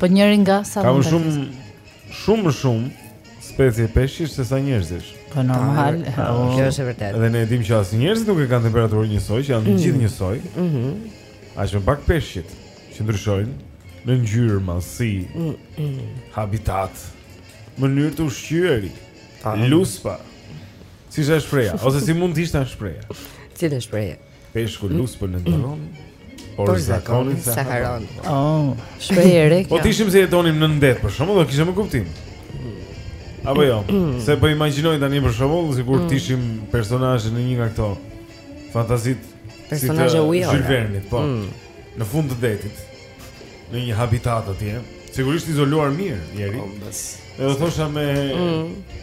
Po njëri nga sa Ka më shumë shumë shumë specie peshqish se sa njerëzish. Po normal. Po, kjo është e vërtetë. Dhe ne e dimë që as njerëzit nuk e kanë temperaturën njësoj, që janë të mm. gjithë njësoj. Mhm. Mm Aq më pak peshqit që ndryshojnë në ngjyrë, masi, mm -mm. habitat, mënyrë të ushqyerit, luspa. Si është shprehja ose si mund të ishte shprehja? Cila shprehje? Peshku luspën e ndërron Por, por zakonin s'e harron oh. Shprehje e re kjo Po të ishim se jetonim nën det për shembull Do kishte më kuptim Apo jo Se po imagjinoj tani për shembull Sikur mm. të ishim personazhe në një nga këto Fantazitë Personazhe ujore e Zhyl Vernit po mm. Në fund të detit Në një habitat atje Sigurisht izoluar mirë Jemi Edhe thosha me mm.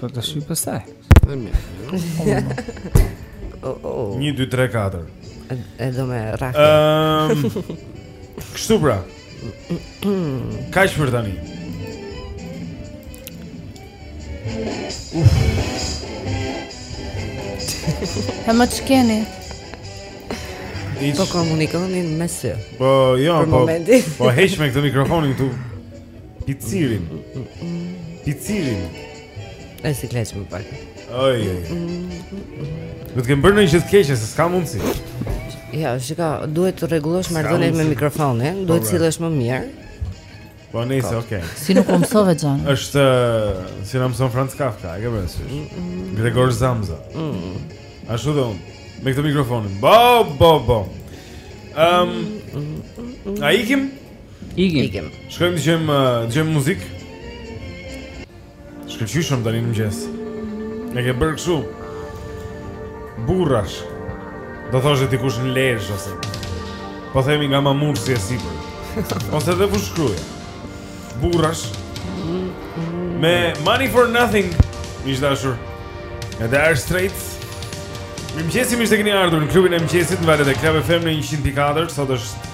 Po të shoh pastaj. Më mirë. Oh, oh. 1 2 3 4. Edhe më rrah. Ehm. Kështu pra. Kaq për tani? Hë më ç'keni. Po komunikoni me sy. Po jo, po. Po heq me këtë mikrofonin këtu. Picirin. Picirin. Ai si klesh më pak. Oj. Do të kem bërë ndonjë gjë të keqe, s'ka mundësi. Ja, shika, duhet të rregullosh marrëdhëniet me mikrofonin, duhet të sillesh më mirë. Po nice, okay. Si nuk mësove xhan. Është si na mëson Franz Kafka, e ke parasysh? Mm, mm, mm. Gregor Samsa. Ashtu do. Me këtë mikrofonin. Bo, bo, bo. Ehm. Um, A ikim? Ikim. Ikim. Shkojmë dëgjojmë, dëgjojmë muzikë. Shkëlqyshëm tani në mëngjes. E ke bërë kështu. Burrash. Do thoshte dikush në Lezhë, ose. Po themi nga Mamurrasi e sipër. Ose dhe Fushë-Kruja. Burrash. Me Money for Nothing. Miq të dashur. Edhe Dire Straits. Mirëmëngjesi mirë se keni ardhur në klubin e mëngjesit në valët e Club FM në 104, sot është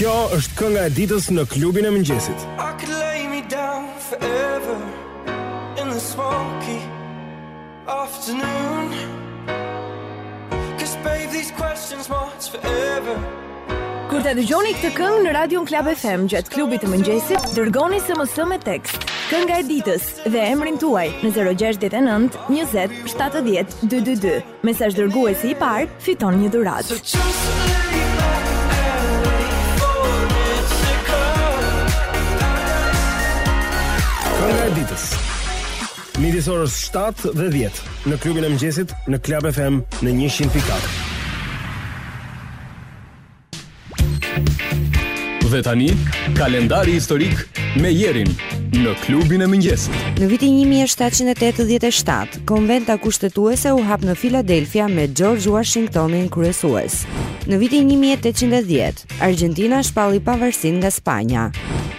Kjo është kënga e ditës në klubin e mëngjesit. I could lay me down forever in the smoky afternoon. Cause babe these questions march forever. Kur ta dëgjoni këtë këngë në radion Club FM gjatë klubit të mëngjesit, dërgoni SMS me tekst, kënga e ditës dhe emrin tuaj në 069 20 70 222. Mesazhdërguesi i parë fiton një dhuratë. Kënga e ditës. Midis orës 7 dhe 10 në klubin e mëngjesit në Club FM në 100.4. Dhe tani, kalendari historik me jerin në klubin e mëngjesit. Në vitin 1787, konventa kushtetuese u hap në Filadelfia me George Washingtonin kryesues. Në vitin 1810, Argjentina shpalli pavarësinë nga Spanja.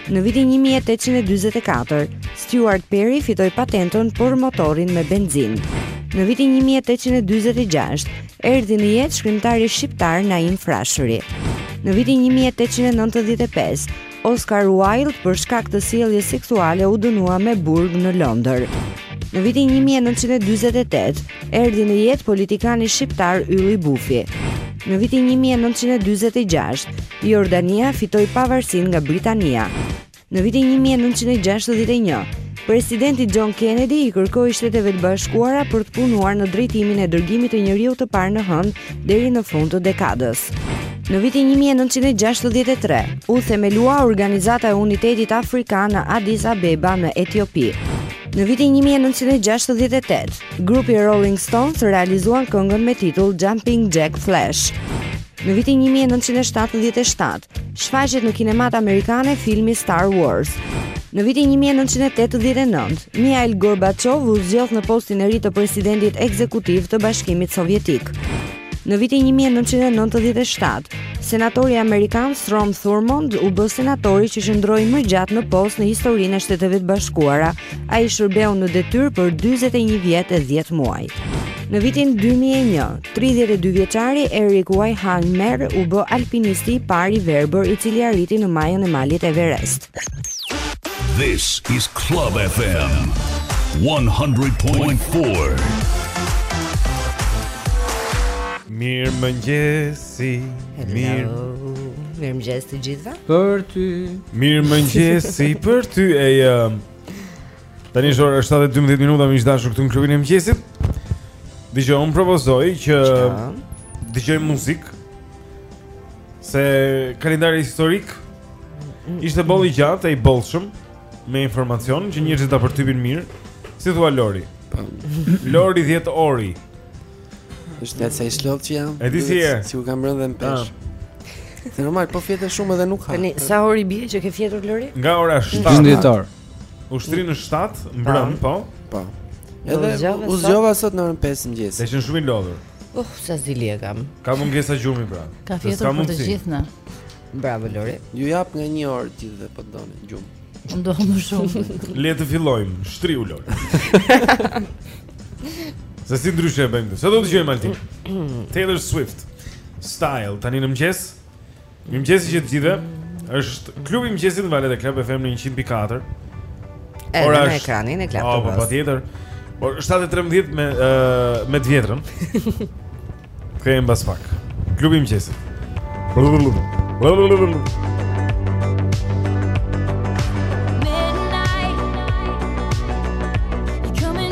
Në vitin 1844, Stuart Perry fitoi patentën për motorin me benzinë. Në vitin 1846, Erdhi në jetë shkrimtari shqiptar Naim Frashëri. Në vitin 1895, Oscar Wilde për shkak të sjelljes seksuale u dënua me burg në Londër. Në vitin 1948, erdhi në jetë politikani shqiptar Ylli Bufi. Në vitin 1946, Jordania fitoi pavarësinë nga Britania. Në vitin një mijë e nëntëqind e gjashtëdhjetë e një, Presidenti John Kennedy i kërkoi Shteteve të Bashkuara për të punuar në drejtimin e dërgimit të njeriut të parë në Hënë deri në fund të dekadës. Në vitin 1963, u themelua Organizata e Unitetit Afrikan në Addis Abeba në Etiopi. Në vitin 1968, grupi Rolling Stones realizuan këngën me titull Jumping Jack Flash. Në vitin 1977, Shfaqet në kinematë amerikane filmi Star Wars. Në vitin 1989, Mihail Gorbaçov u zgjodh në postin e ri të presidentit ekzekutiv të Bashkimit Sovjetik. Në vitin 1997, senatori amerikan Strom Thurmond u bë senatori që qëndroi më gjatë në post në historinë e Shteteve të Bashkuara. Ai shërbeu në detyrë për 41 vjet e 10 muaj. Në vitin 2001, 32 vjeçari Erik Weihenmayer u bë alpinisti i parë i verbër i cili arriti në majën e malit Everest. This is Club FM 100.4. Mirëmëngjesi Mirë Mirëmëngjesi të gjithëve Për ty Mirëmëngjesi për ty E jëmë um, Tani është ora 7:12 minuta, miq të dashur këtu në klubin e mëngjesit. Dëgjo unë propozoj që dëgjojmë muzikë. Se kalendari historik mm. ishte boll i gjatë, i bollshëm me informacion që njerëzit ta përtypin mirë. Si thua Lori? Po. Lori 10 ori. Ja sa e çlodhur që jam. E di si është? Sikur kam rënë dhe në ah. peshë. Se normal po fjete shumë edhe nuk ha. Tani sa orë i bie që ke fjetur Lori? Nga ora 7. Në ditor. U shtriva në 7 mbrëm, po. Po. Edhe u zgjova sot në orën 5 mëngjes. Dhe qenke shumë i lodhur. Uh, sa zili e kam. Ka mungesë gjumi pra. Ka fjetur për të gjithë ne. Bravo Lori. Ju jap nga një orë të gjithëve po doni gjumë. Unë do më shumë. Le të fillojmë. Shtriu Lori. Sa si ndryshe e bëjmë këtë? Sa do të gjejmë Altin? Taylor Swift. Style tani në mëngjes. Mirëmëngjesi të gjithëve. Është klubi i mëngjesit në valët e Club FM në 100.4. Edhe Ora në është- ekranin e Club Po, TV-s. po patjetër. Por 7:13 me ë me të vjetrën. Kthehem pas pak. Klubi i mëngjesit.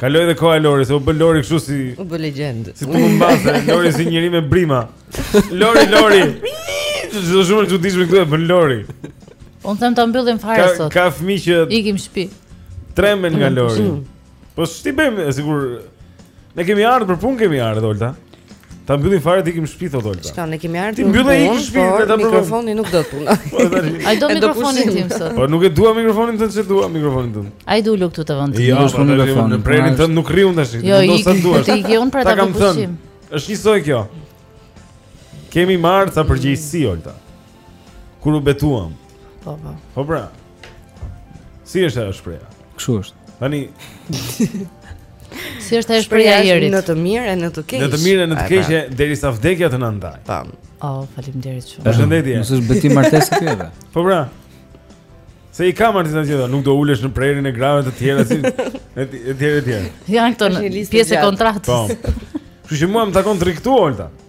Kaloi dhe koha Lori, se u bë Lori kështu si u bë legjendë. Si punë mbase, Lori si njeri me brirë. Lori, Lori. Jo po shumë të çuditshme këtu e bën Lori. Unë them ta mbyllim fare sot. Ka fëmijë që ikim shtëpi. Tremben nga Lori. Po ç'të bëjmë, sigur ne kemi ardhur për punë kemi ardhur, Olta. Ta mbyllim fare të ikim shtëpi thotë Olta. Çka ne kemi ardhur. Ti mbylle ik shtëpi dhe ta mikrofoni nuk do të punojë. Po, a e do mikrofonin tim sot. Po nuk e dua mikrofonin tënd s'e dua mikrofonin tënd. Hajde ulu këtu te vendi. Jo, është po, mikrofonin. Në prehrin tënd nuk rri unë tash. Jo, do sa duash. Ti ke un për ta pushim. Është njësoj kjo. Kemi marrë ca përgjegjësi Olta. Kur u betuam. Po po. Po pra. Si është ajo shprehja? Kështu është. Tani Si është ajo shprehja e Jerit? Në të mirë e në të keq. Në të mirë e në të keq pra. derisa vdekja të na ndajë. Po. Oh, faleminderit shumë. Përshëndetje. Mos është betim martesë këtu edhe. Po pra. Se i ka marrë të gjitha, nuk do ulesh në prehrin e grave të tjera si etj etj. Janë këto pjesë e kontratës. Po. Kështu që mua më takon të rri këtu Olta.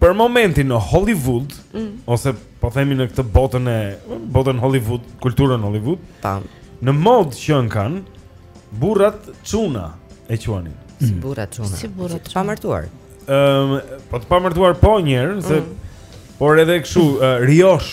Për momentin në Hollywood mm. ose po themi në këtë botën e botën Hollywood, kulturën Hollywood, janë në modë që kanë burrat çuna e quanin. Si mm. burrat çuna. Si burrat çuna. Pamartuar. Ëm, um, po të pamartuar po një herë, se mm. por edhe kështu uh, riosh.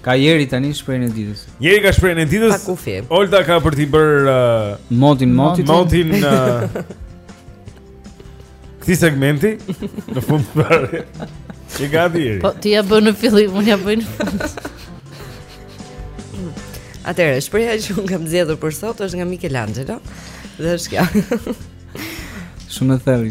Ka Jeri tani shprehjen e ditës. Jeri ka shprehjen e ditës. Pa kufi. Olta ka për t'i bërë uh, motin motin. Motin. Uh, këtij segmenti në fund fare. Je gati Jeri. Po ti ia bën në fillim, unë ia bëj në fund. Atëherë, shprehja që unë kam zgjedhur për sot është nga Michelangelo dhe është kjo. Shumë e thellë.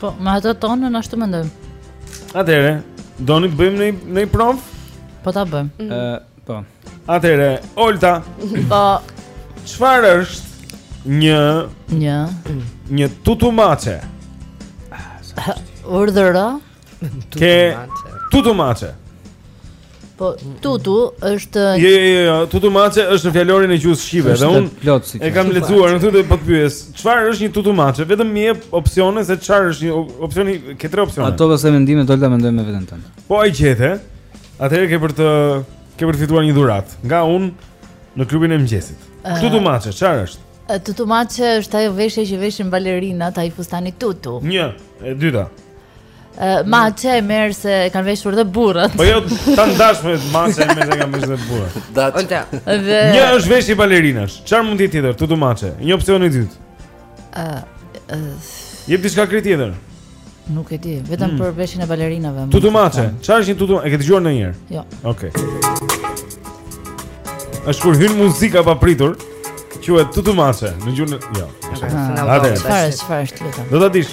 Po, me ato tonat ashtu mendojmë. Atëherë, doni të bëjmë ndonjë provë? Po ta bëjmë. Ëh, mm -hmm. po. Atëherë, Olta. Po. Çfarë është një një një tutumaçe? Urdhëro. Tutumaçe. Tutumaçe. Po tutu është Jo jo jo, jo tutumaçe është në fjalorin e gjuhës shqipe dhe un e kam lexuar, nuk thotë po të pyes. Çfarë është një tutumaçe? Vetëm më jep opsione se çfarë është një opsioni, ke tre opsione. Ato pas mendime do ta mendoj me veten tënd. Po e gjete. Atëherë ke për të ke për të fituar një dhuratë nga un në klubin e mëngjesit. Uh, tutumaçe, çfarë është? Uh, tutumaçe është ajo veshje që veshin balerinat, ai fustani tutu. Një, e dyta. Maçe meqenëse kanë veshur dhe burrat Po jo, ta ndash me maçe meqenëse kanë veshur dhe burrat dhe... Një është veshje balerinash Çfarë mund të jetë tjetër, tutumaçe Një opsion i dytë uh, uh, Jep diçka krejt tjetër Nuk e di, vetëm mm. për veshjen e balerinave Tutumaçe, çfarë është një tutu E ke dëgjuar ndonjëherë Jo Okej është kur hyn muzika papritur Quhet tutumaçe Në gjuhën në... Jo Atëherë Çfarë është, çfarë është të lutem Do ta dish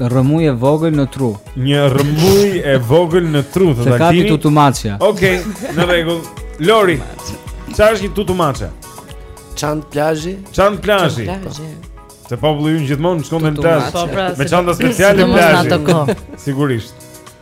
Rrëmujë e vogël në tru. Një rrëmujë e vogël në tru, thotë Altini. Se ka ti tutumaçja. Okej, okay, në rregull. Lori. Çfarë është një tutumaçe? Çantë plazhi. Çantë plazhi. Se populli ynë gjithmonë shkon në plazh. Po, pra, me çanta speciale plazhi. Sigurisht.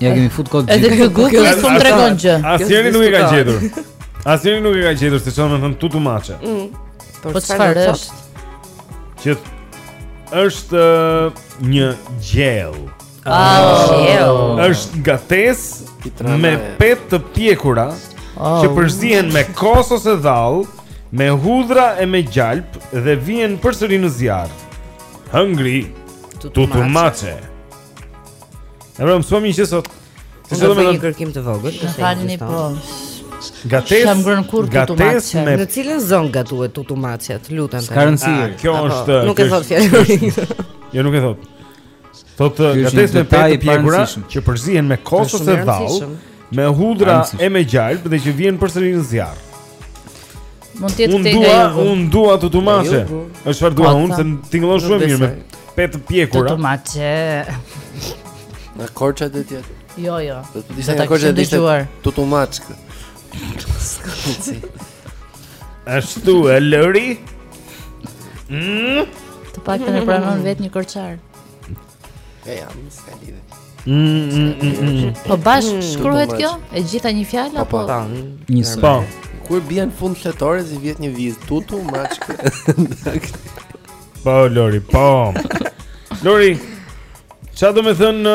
Ia kemi fut kot gjithë. Edhe ky Google s'u tregon gjë. Asnjëri nuk e ka gjetur. Asnjëri nuk e ka gjetur se ça domethënë tutumaçe. Mm. Po çfarë është? Që është uh, një gjellë. Ah, gjellë. Është gatesë me petë të pjekura oh. që përzihen me kos ose dhallë, me hudhra e me gjalpë dhe vihen përsëri në zjarr. Hëngri tutumaçe. E vërëm, s'po mi që sot Të bëjmë një kërkim të vogël Më falni po Gatesë S'kam ngrënë kurrë tutumaçe me... Në cilën zonë gatuhet tutumaçe Të lutem ka rëndësi ah, Kjo është Nuk e thotë fjalori Jo nuk e thotë Thotë gatesë me petë të pjekura Që përzihen me kos ose dhallë Me hudhra e me gjalpë dhe që vihen përsëri në zjarr. Mund të jetë te nga ju. Unë dua tutumaçe. Është çfarë dua unë, se tingëllon shumë mirë me petë të pjekura. Tutumaçe. Në korça të tjetër. Jo, jo. Do ta kishte Korça të dëgjuar. Tutumaçe. Ashtu e Lori. Mm? Të paktën e pranon vetë një korçar. E jam, s'ka lidhje. Mm, mm, mm, po bashkë shkruhet kjo? E gjitha një fjalë po, po. apo? Po, një së. Po. Kur bie në fund fletores i vihet një vizë tutumaçe. Po Lori, po. Lori. Ça domethënë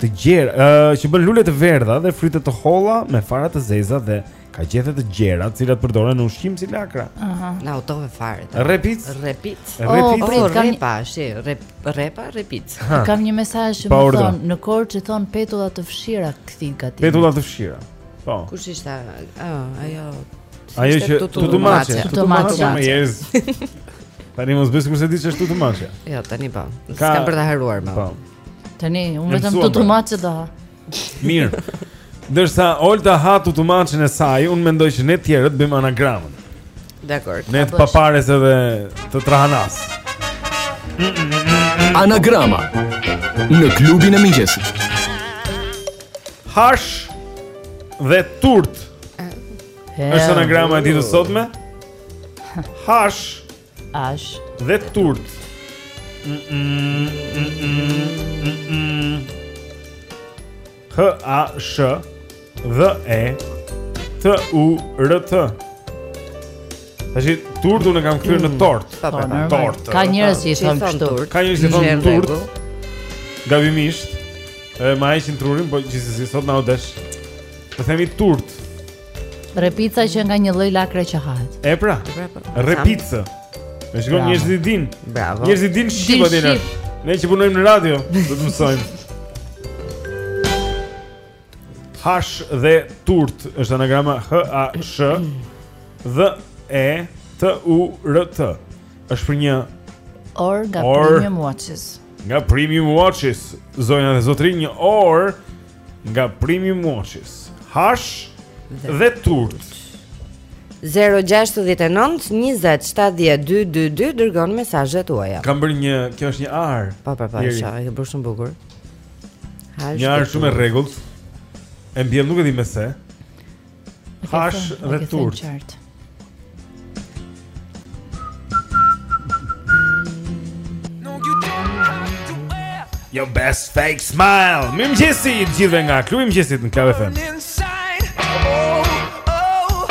të gjera, uh, që bën lule të verdha dhe fryte të holla me fara të zeza dhe ka gjethe të gjera, të cilat përdoren në ushqim si lakra. Aha. Na hutove fare. Rrepicë. Rrepicë. Rrepicë. Oh, rrepa, si, rrep, rrepa, rrepicë. Kam një mesazh që më thotë, në Korçë thonë petulla të fshira kthim gati. Petulla të fshira. Po. Kush ishte? Ah, ajo. Ajo që tutumaçe, tutumaçe me jerz. Tani mos bëj sikur s'e di ç'është tutumaçe. Jo, tani po. S'kam për ta harruar më. Po. Tani, unë vetëm tutumaçe do ha. Mirë. Ndërsa Olta ha tutumaçen e saj. Unë mendoj që ne të tjerët bëjmë anagramën Dakord Ne të papares edhe të trahanas Anagrama Në klubin e mëngjesit Hash Dhe turt është anagrama e ditës sotme Hash Hash. Dhe turt. H A SH DH E T U R T. Tashi turt unë e kam kthyer në mm. tort. Po, po, po. Tort. Ka njerëz që i thonë turt. Ka njerëz që thonë turt. Gabimisht. E ma hapin trurin, po gjithsesi sot na u desh të themi turt. Rrepica qenka një lloj lakre që hahet. E pra. pra po. Rrepica. E shikon njerëzit e dinë. Bravo. Njerëzit dinë shqip, dinë. Ne që punojmë në radio, do të mësojmë. Hash dhe turt është anagrama H A SH DH E T U R T. Është për një orë nga Premium Watches. Nga Premium Watches, zonja dhe zotërinj, një orë nga Premium Watches. Hash dhe turt. 0-69-20-70-222 Dërgoni mesazhet tuaja Kam bërë një, kjo është një arë Pa, pa, pa, shë, e ke bërë shumë bukur Një arë shumë e rregullt E mbjell nuk e di me se Hash dhe turt. Your best fake smile. Mirëmëngjesi, gjithëve nga klubi i mëngjesit në Club FM. Oh, oh, oh,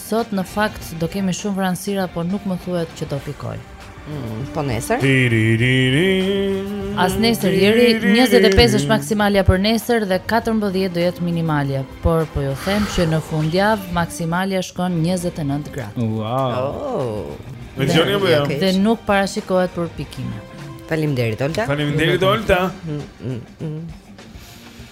Sot në fakt do kemi shumë vranësira, por nuk më thuhet që do pikojë. Mm, po nesër. As nesër Jeri 25 është maksimalja për nesër dhe 14 do jetë minimalja, por po ju them që në fundjavë maksimalja shkon 29 gradë. Wow. Oh. Dhe, dhe, dhe, dhe, dhe nuk parashikohet për pikime. Faleminderit Olta. Faleminderit Olta. Mm, mm, mm.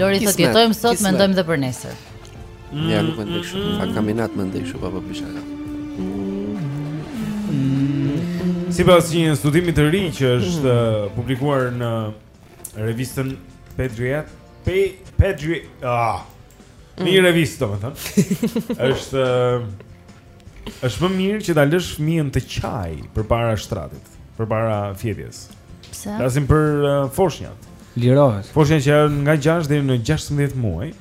Lori thotë jetojmë sot, mendojmë dhe për nesër. Mm, jo nuk mendoj kështu, mm, në fakt kam inat të mendoj kështu po bëj shaka. Sipas një studimi të ri që është mm. publikuar në revistën Patriot, Pe Patriot, ah. Në një revistë, domethënë. Është Është më mirë që ta lësh fëmijën të qajë përpara shtratit, përpara fjetjes. Pse? Flasim për uh, foshnjat. Lirohet. Foshnjat që janë nga 6 deri në 16 muaj,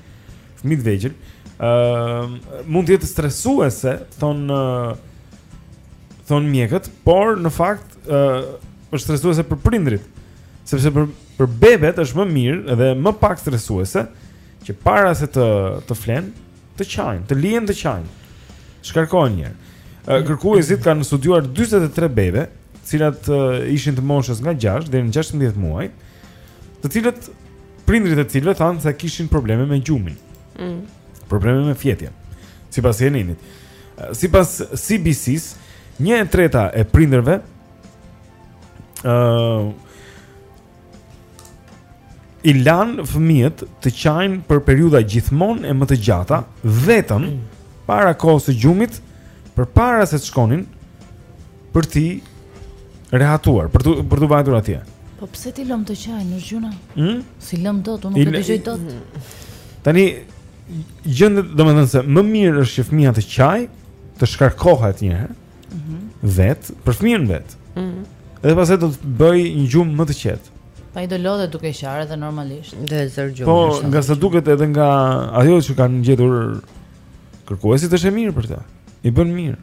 fëmijë të vegjël, ë uh, mund të jetë stresuese, thonë uh, thonë mjekët, por në fakt ë uh, është stresuese për prindërit, sepse për për bebet është më mirë dhe më pak stresuese që para se të të flenë Të qajnë, të lihen të qajnë. Shkarkohen një herë. Ë, Kërkuesit kanë studiuar 43 bebe, të cilat ë, ishin të moshës nga 6 deri në 16 muaj, të cilët prindërit e cilëve thanë se kishin probleme me gjumin, Mm. probleme me fjetjen, sipas Jeninit. Ë, Sipas CBC-s, një e treta e prindërve ë i lanë fëmijët të qajnë për periudha gjithmonë e më të gjata vetëm para kohës së gjumit përpara se të shkonin për t'i rehatuar, për të për të vajtur atje. Po pse t'i lëmë të qajnë, ne gjynah? Hm? S'i lëmë dot, unë nuk e dëgjoj dot. Mm. Tani gjendet, domethënë se më mirë është që fëmija të qajë, të shkarkohet një herë. Mhm. vetë, për fëmijën vetë. Mhm. Dhe pastaj do të bëjë një gjumë më të qetë. Po ai do lodhet duke qarë edhe normalisht. Do e zërë gjumi. Po, nga sa duket edhe nga ajo që kanë gjetur kërkuesit është e mirë për ta. I bën mirë.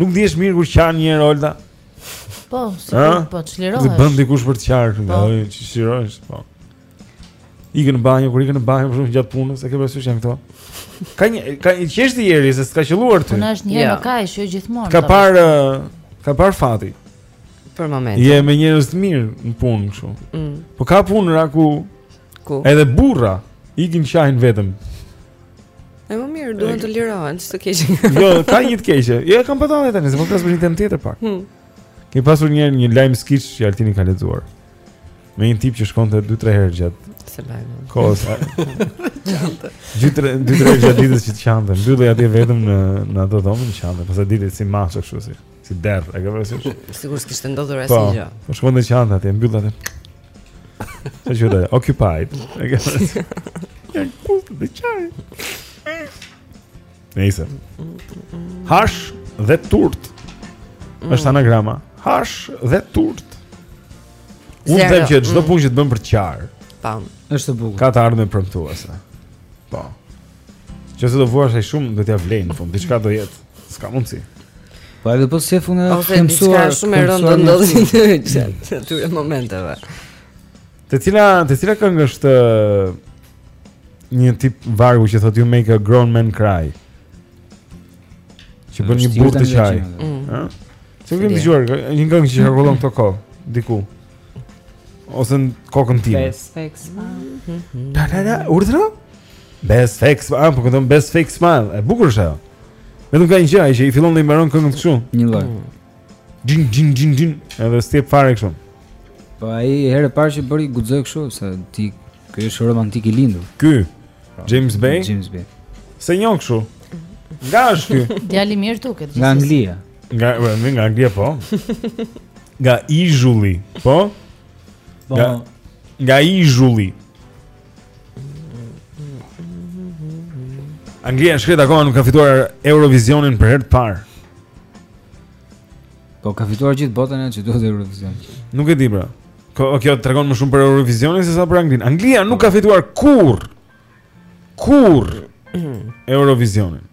Nuk ndihesh mirë kur qan një herë Olta? Po, se po çlirohesh. Ti bën dikush për të qarë, po. nga ajo që çlirohesh, po. Ikën në banjë, kur ikën në banjë, shumë gjatë punës, e ke parasysh janë këto. Ka një ka një çështje njeri se s'ka qelluar ty. Unë është një herë më ka ishë gjithmonë. Ka pas ka pas fati. Për momentin. Je me njerëz të mirë në punë kështu. Mm. Po ka punëra ku ku edhe burra ikin qajnë vetëm. E më mirë, duhet të lirohen, s'të keqe. Jo, ka një të keqe. Jo, e kam pa tallje tani, se po flas për një temë tjetër pak. Hmm. Ke pasur një një lajm skiç që Altini ka lexuar. Me një tip që shkonte 2-3 herë gjatë Se lajnë Kohës Qante 2-3 herë gjatë ditës që të qante Mbyllej atje vetëm në, në ato dhoma dhe qante Pastaj dilte si ma që kështu si Si derr E ke parasysh Sikur s'kishte ndodhur as po, gjë Po shkonte qante atje Mbyllej atje Se që dhe Occupied E ke parasysh Dhe qaj Nëse. Hash dhe hurt. Mm. Është anagrama. Hash dhe hurt. Unë them që çdo mm. punë që të bën për të qarë. Pam. Është e bukur. Ka të ardhme premtuese. Po. Që se do vuash aq shumë do t'ia vlejë, në fund diçka do jetë. S'ka mundsi. Po edhe po se fund të mësuar. Ose diçka shumë e rëndë ndodh në atyre momenteve. Të cila, të cila këngë është një tip vargu që thotë you make a grown man cry. Që bën një burrë të qajë. Ëh. S'e keni dëgjuar një këngë që qarkullon këto kohë diku. Ose në kokën time. Best fake smile. Da da da, urdhëro? Best fake smile, ah, po këndon best fake smile. E bukur është ajo. Vetëm ka një gjë ai që i fillon dhe i mbaron këngët kështu. Një lloj. Jin jin jin jin. Edhe step fare kështu. Po ai herë e parë që bëri guxoi kështu se ti Ky është romantik i lindur. Ky. Pra, James Bay. James Bay. S'e njoh kështu. Nga është ky? Djalë i mirë duket. Nga Anglia. Nga vjen nga Anglia po. Nga ishulli, po? po. Nga nga ishulli. Anglia e shkretë akoma nuk ka fituar Eurovisionin për herë të parë. Po ka fituar gjithë botën e ç'i duhet Eurovision. Nuk e di pra. Kjo kjo tregon më shumë për Eurovisionin se sa për Anglinë. Anglia nuk ka fituar kurrë. Kurrë Eurovisionin.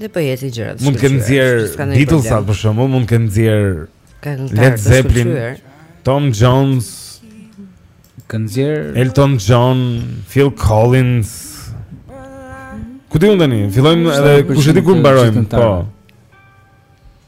Dhe po jeto gjëra. Mund të kenë nxjerrë Beatles-at për shembull, mund të kenë nxjerrë Led Zeppelin, Tom Jones, kanë nxjerrë Elton John, Phil Collins. Ku di unë tani? Fillojmë edhe kush e di ku mbarojmë. Po.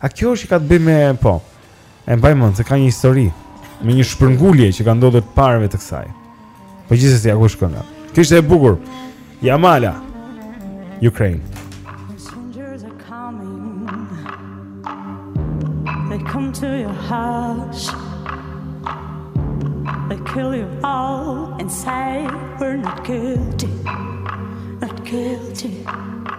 A kjo është që ka të bëjë me po? E mbaj mend se ka një histori me një shpërngulje që ka ndodhur të parëve të kësaj. Po gjithsesi ajo është kënga. Kjo ishte e bukur. Jamala. Ukraine. They come to your house. They kill you all and say we're not guilty. Not guilty.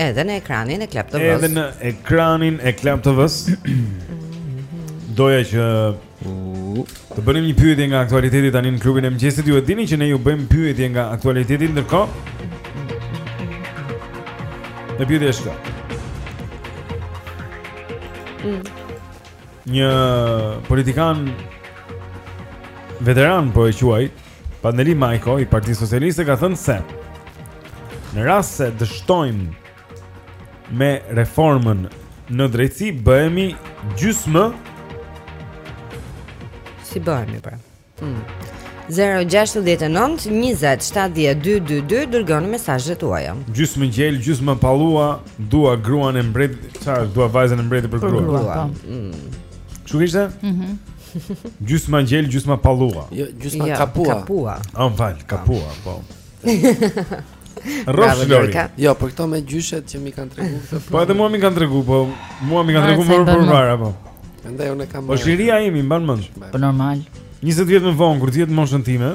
Edhe në ekranin e Club TV-s. Edhe në ekranin e Club TV-s. Doja që të bënim një pyetje nga aktualiteti tani në klubin e mëngjesit. Ju e dini që ne ju bëjmë pyetje nga aktualiteti ndërkohë. Dhe pyetja është kjo. Mm. Një politikan veteran po e quaj, Pandeli Majko i Partisë Socialiste ka thënë se në rast se dështojmë me reformën në drejtësi bëhemi gjysmë si bëhemi pra. Hmm. 069 20 70 222 dërgoni mesazhet tuaja. Gjysmë gjel, gjysmë pallua, dua gruan e mbretit, çfarë dua vajzën e mbretit për gruan. Po. Hmm. Kshu ishte? Mhm. Mm Gjysma gjel, gjysma pallua. Jo, gjysma jo, kapua. Kapua. Ah, val, kapua, po. Rrofsh Lori. Jo, për këto me gjyshet që m'i kanë tregu këtë. Po edhe mua m'i kanë tregu, po mua m'i kanë tregu më përpara apo. Prandaj unë kam. Po si i mban mend. Po normal. 20 vjet më vonë kur di moshën time,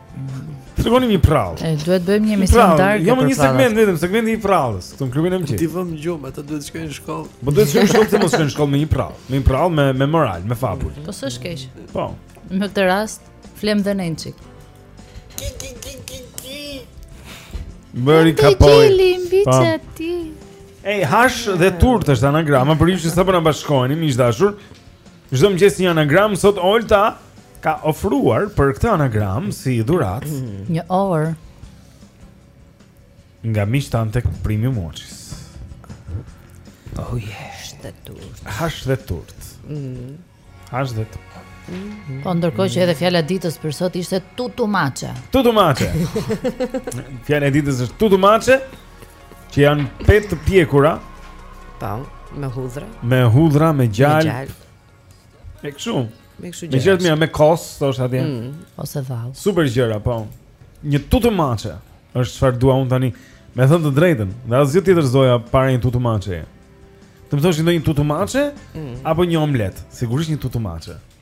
Të tregoni një përrallë. E duhet bëjmë një emision darkë. Jo më një segment vetëm, segmenti i përrallës. Këtu në klubin e mëngjesit. T'i vëmë në gjumë, ata duhet të shkojnë në shkollë. Po duhet të shkojnë në shkollë, të mos shkojnë në shkollë me një përrallë. Me një përrallë me me moral, me fabulë. Po s'është keq. Po. Në këtë rast flem dhe nençi. Bëri kapoj. Ti limbi çati. Ej, hash dhe turtë është anagrama për ju që sapo na bashkoheni, miq të dashur. Çdo mëngjes një anagramë sot Olta ka ofruar për këtë anagramë si dhuratë mm. një orë nga miqtë tanë tek primi moçis. Oh yeah, hash dhe turt. Hash dhe turt. Mm. Hash dhe turt. Mm. Po ndërkohë që edhe fjala e ditës për sot ishte tutumaçe. Tutumaçe. fjala e ditës është tutumaçe. Që janë petë të pjekura Pa, po, me hudhra Me hudhra, me gjalpë Me gjalpë Me kështu Me kështu gjëra Me gjalpë, me, me kos, thoshte atje mm, Ose val Super gjëra, po Një tutumaçe është çfarë dua unë tani Me thënë të drejten Dhe asgjë tjetër s'doja para një tutumaçe Të më thoshin do një tutumaçe mm. Apo një omletë Sigurisht një tutumaçe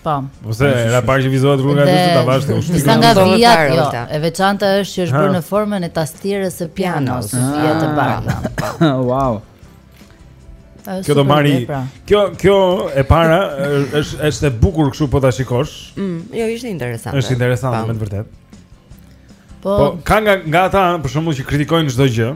Po. Po se hera e parë që vizohet rruga e Durrësit ta vash ti. Sa nga vijat jo. E veçanta është që është bërë në formën e tastierës së pianos, si vija të ah. bardha. Wow. Kjo do marrë. Pra. Kjo kjo e para është është e bukur kështu po ta shikosh. Mm, jo ishte interesante. Është interesante me të vërtetë. Po, po ka nga nga ata për shembull që kritikojnë çdo gjë.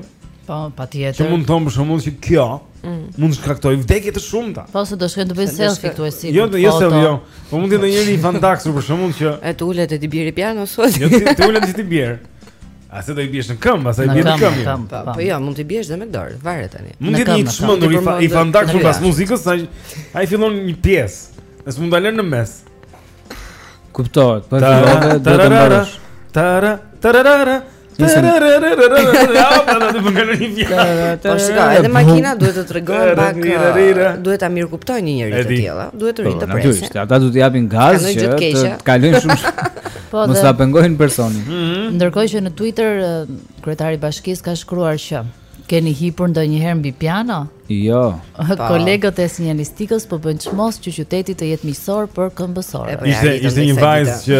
Po, patjetër. Që mund të thonë për shembull që kjo mm. mund të shkaktojë vdekje të shumta. Po se do shkojnë të bëjnë selfie këtu e si. Jo, jo se jo. Po mund të ndonjë njeri i fantaksur për shembull që e të ulet e t'i bjerë pianos aty. Jo, të ulet e t'i bjerë. A se do i biesh në këmbë, a se i bie në këmbë. Jo? Po, po jo, mund t'i biesh dhe me dorë, varet tani. Mund të jetë një i çmendur i fantaksur pas muzikës, ai fillon një pjesë. Dhe s'mund ta lërë në mes. Kuptohet, po, do të mbarosh. Tara, tara, tara. Ja, po do të bëj një fjalë. Po shiko, edhe makina duhet të tregojë pak. Duhet ta mirëkuptojnë njëri-tjetrin, duhet të rrinë të presin. Natyrisht, ata duhet të japin gaz që të kalojnë shumë. Po mos ta pengojnë personin. Ndërkohë që në Twitter kryetari i bashkisë ka shkruar që Keni hipur ndonjëherë mbi piano? Jo. Kolegët e sinjalistikës po bëjnë çmos që qyteti të jetë miqësor për këmbësorë. Po, ishte ishte një vajzë që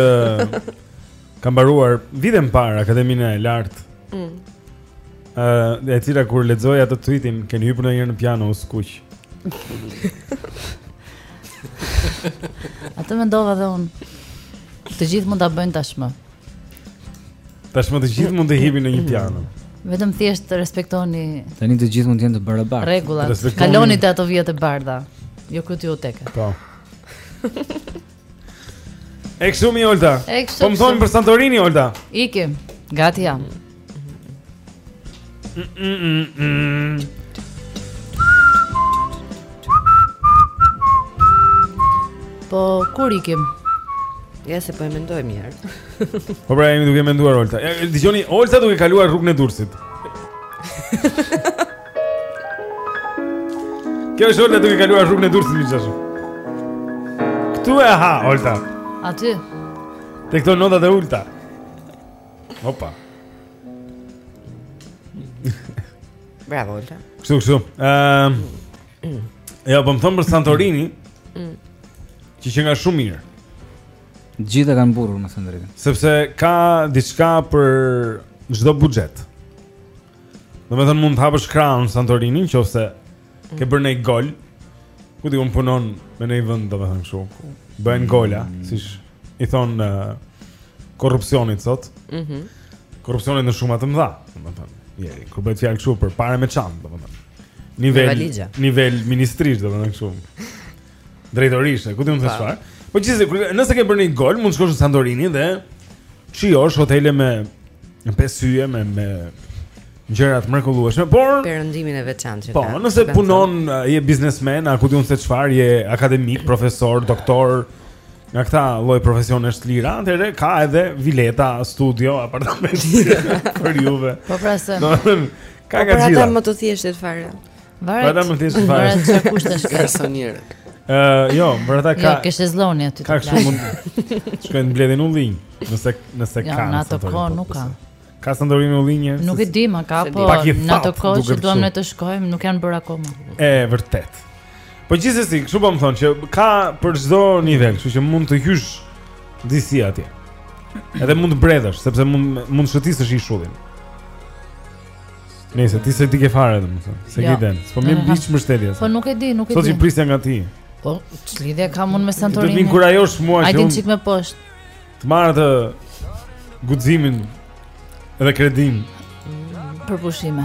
ka mbaruar vite më parë Akademinë e Lartë. Ëh, mm. uh, e cila kur lexoi atë tweetin, keni hipur ndonjëherë në piano u skuq. Atë mendova dhe unë. Të gjithë mund ta bëjnë tashmë. Tashmë të gjithë mund të hipin në një piano. Vetëm thjesht respektoni. Tani të gjithë mund të jenë të barabartë. Rregullat. Respektoni... Kaloni te ato vijat e bardha. Jo këtu u tek. Po. E kështu mi Olta. Po më thonë për Santorini Olta. Ikim. Gati jam. Mm -mm -mm -mm. Po kur ikim? Ja se po e mendoj mirë. po pra jemi duke menduar Olta. Ja dëgjoni Oltën duke kaluar rrugën e Durrësit. Kjo është Olta duke kaluar rrugën e Durrësit më jashtë. Ktu e ha Olta. Aty. Te këto notat e ulta. Opa. Bravo, Olta. Kështu, kështu. Ehm. Um, ja, po më thon për Santorini. Mm. Që qenka shumë mirë. Gjithë kanë mburrur me thënë drejtën. Sepse ka diçka për çdo buxhet. Domethënë mund të hapësh krahun në Santorini, në qoftë se Ke mm. bërë ndonjë gol Ku di unë punon në ndonjë vënd Domethënë kështu Bëhen mm. gola Siç i thonë uh, Korrupsionit sot mm -hmm. Korrupsionit në shuma të mëdha Domethënë Ja, kur bëhet fjalë kështu për pare me çam, domethënë. Nivel nivel ministrish domethënë kështu. Drejtorësh, ku ti mund të thosh çfarë? Po gjithsesi, nëse ke bërë një gol, mund të shkosh në Santorini dhe shijosh hotele me pesë yje me me gjëra të mrekullueshme, për perëndimin e veçantë. Po, ka, nëse punon, uh, je biznesmen, a ku di unë se çfarë, je akademik, profesor, doktor, nga këta lloj profesionesh të lira, atëherë ka edhe vileta, studio, apartament për juve. Po pra se. Ka po, nga gjithë. Ata më të thjeshtë fare. Varet. Varet. Më thjesht fare. Varet çfarë kushtesh ke. Sa njerë. Ë, uh, jo, për ata ka. Jo, ke shezllone aty. Ka shumë. Shkojnë mbledhin ullinj, nëse nëse jo, ka. Jo, ato kohë nuk ka. Ka sandorin ullinj. Nuk e di, ma ka, po në ato kohë që duam ne të shkojmë, nuk janë bërë akoma. E vërtet. Po gjithsesi, kështu po më thua që ka për çdo nivel, kështu që mund të hysh disi atje. Edhe mund të bredhësh, sepse mund të shëtisësh ishullin. Nëse ti se di ke fare domethënë, se jo. ke den. Po më bëj mbështetje. Po nuk e di, nuk e di. S'e prisja nga ti. Po ç'lidhje ka me Santorinin? Do të më inkurajosh mua që. Ai din çik më poshtë. Të marr guximin dhe kredinë për pushime.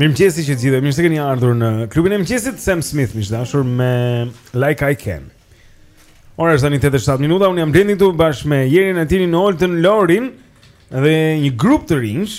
Mirëmëngjesi që të gjithë, mirë se keni ardhur në klubin e mëngjesit, Sam Smith, miq të dashur me Like I Can. Ora është tani 8 e 7 minuta, unë jam Blendi këtu bashkë me Jerin, Atinin, Oltën, Lorin dhe një grup të rinjsh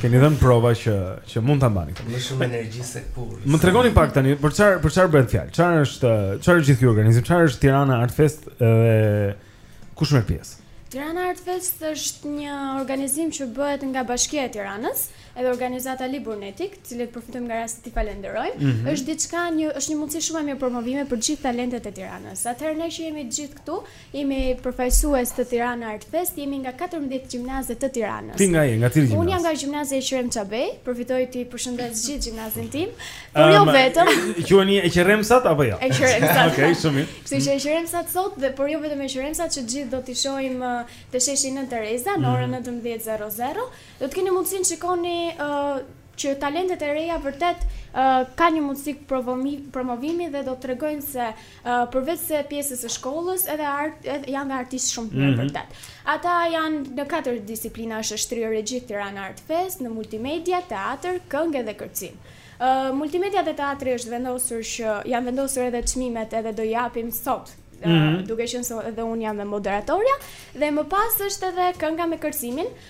Keni dhënë prova që që mund ta mbani. Më shumë energji se kurrë. Më tregoni pak tani për çfarë për çfarë bëhet fjalë? Çfarë është çfarë është gjithë ky organizim? Çfarë është Tirana Art Fest dhe kush merr pjesë? Tirana Art Fest është një organizim që bëhet nga Bashkia e Tiranës, edhe organizata Liburnetik, të cilët përfitojmë nga rasti t'i falenderojmë. Mm -hmm. Është diçka një është një mundësi shumë e mirë promovimi për gjithë talentet e Tiranës. Atëherë ne që jemi të gjithë këtu, Jemi përfaqësues të Tirana Art Fest, jemi nga katërmbëdhjetë gjimnaze të Tiranës. Ti nga je, nga cili gjimnaz? Unë jam nga gjimnazi Eqrem Çabej, përfitoj t'i përshëndes gjithë gjimnazin tim, por jo vetëm. Quheni Eqremsat apo jo? Eqremsat. Okej, shumë mirë. Kështu që Eqremsat sot dhe por jo vetëm Eqremsat që gjithë do t'i shohim te sheshi Nën Tereza në orën 19:00. Mhm. Do të keni mundësinë të shikoni që talentet e reja vërtet kanë një mundësi promovimi dhe do të tregojnë se përveç se pjesës së shkollës edhe janë dhe artistë shumë të mirë mhm. vërtet. Ata janë në katër disiplina është shtrirë i gjithë Tirana Art Fest në multimedia, teatr, këngë dhe kërcim. Multimedia dhe teatri është vendosur që janë vendosur edhe çmimet edhe do i japim sot Mm -hmm. duke qenë se edhe unë jam moderatorja dhe më pas është edhe kënga me kërcimin.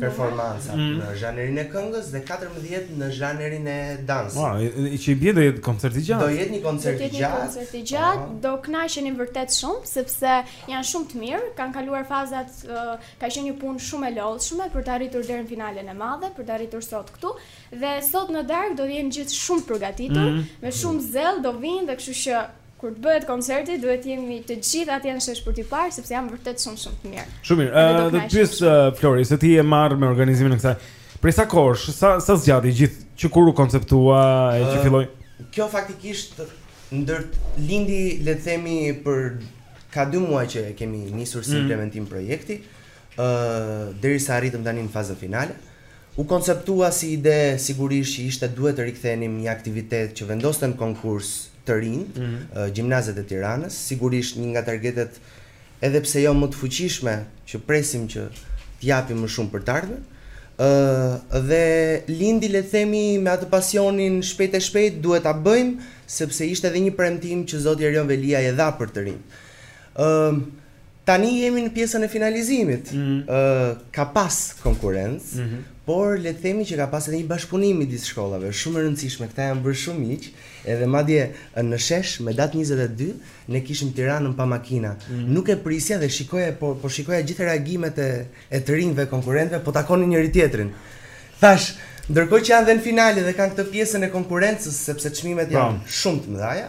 performanca mm. në zhanrin e këngës dhe 14 në zhanrin e dansit. Wow, që i bie do jetë koncert i gjatë. Do jetë një koncert i gjatë. Do jetë një koncert i gjatë, po. do kënaqeni vërtet shumë, sepse janë shumë të mirë, kanë kaluar fazat, ka qenë një punë shumë e lodhshme për të arritur deri në finalen e madhe, për të arritur sot këtu, dhe sot në darkë do jenë gjithë shumë përgatitur, mm. me shumë zel do vijnë dhe kështu që Kur të bëhet koncerti duhet të jemi të gjithë atje në shesh për t'i parë sepse janë vërtet shumë shumë të mirë. Shumë mirë. Ëh, do të pyes Flori se ti je marrë me organizimin e kësaj. Për sa kohë, sa sa zgjati e gjitha që kur u konceptua e që filloi? Kjo faktikisht ndër lindi le të themi po ka dy muaj që e kemi nisur si mhm. implementim projekti, ë uh, derisa arritëm tani në fazën finale. U konceptua si ide sigurisht që ishte duhet të rikthenim një aktivitet që vendoste në konkurs të rinj, Gjimnazet e Tiranës, sigurisht një nga targetet edhe, pse jo, më të fuqishme që presim që të japin më shumë për të ardhmen. Ë dhe lindi le të themi me atë pasionin shpejt e shpejt duhet ta bëjmë sepse ishte edhe një premtim që zoti Erion Veliaj e dha për të rinjtë. Ë Tani jemi në pjesën e finalizimit. Ë ka pas konkurrencë, por le të themi që ka pas edhe një bashkëpunim midis shkollave, shumë e rëndësishme. Këta janë bërë shumë miq, edhe madje në shesh me datë njëzet e dy ne kishim Tiranën pa makina. Nuk e prisja dhe shikoja po po shikoja gjithë reagimet e e të rinjve konkurrentëve, po takonin njëri-tjetrin. Thashë, ndërkohë që janë dhe në finale dhe kanë këtë pjesën e konkurrencës, sepse çmimet janë shumë të mëdha.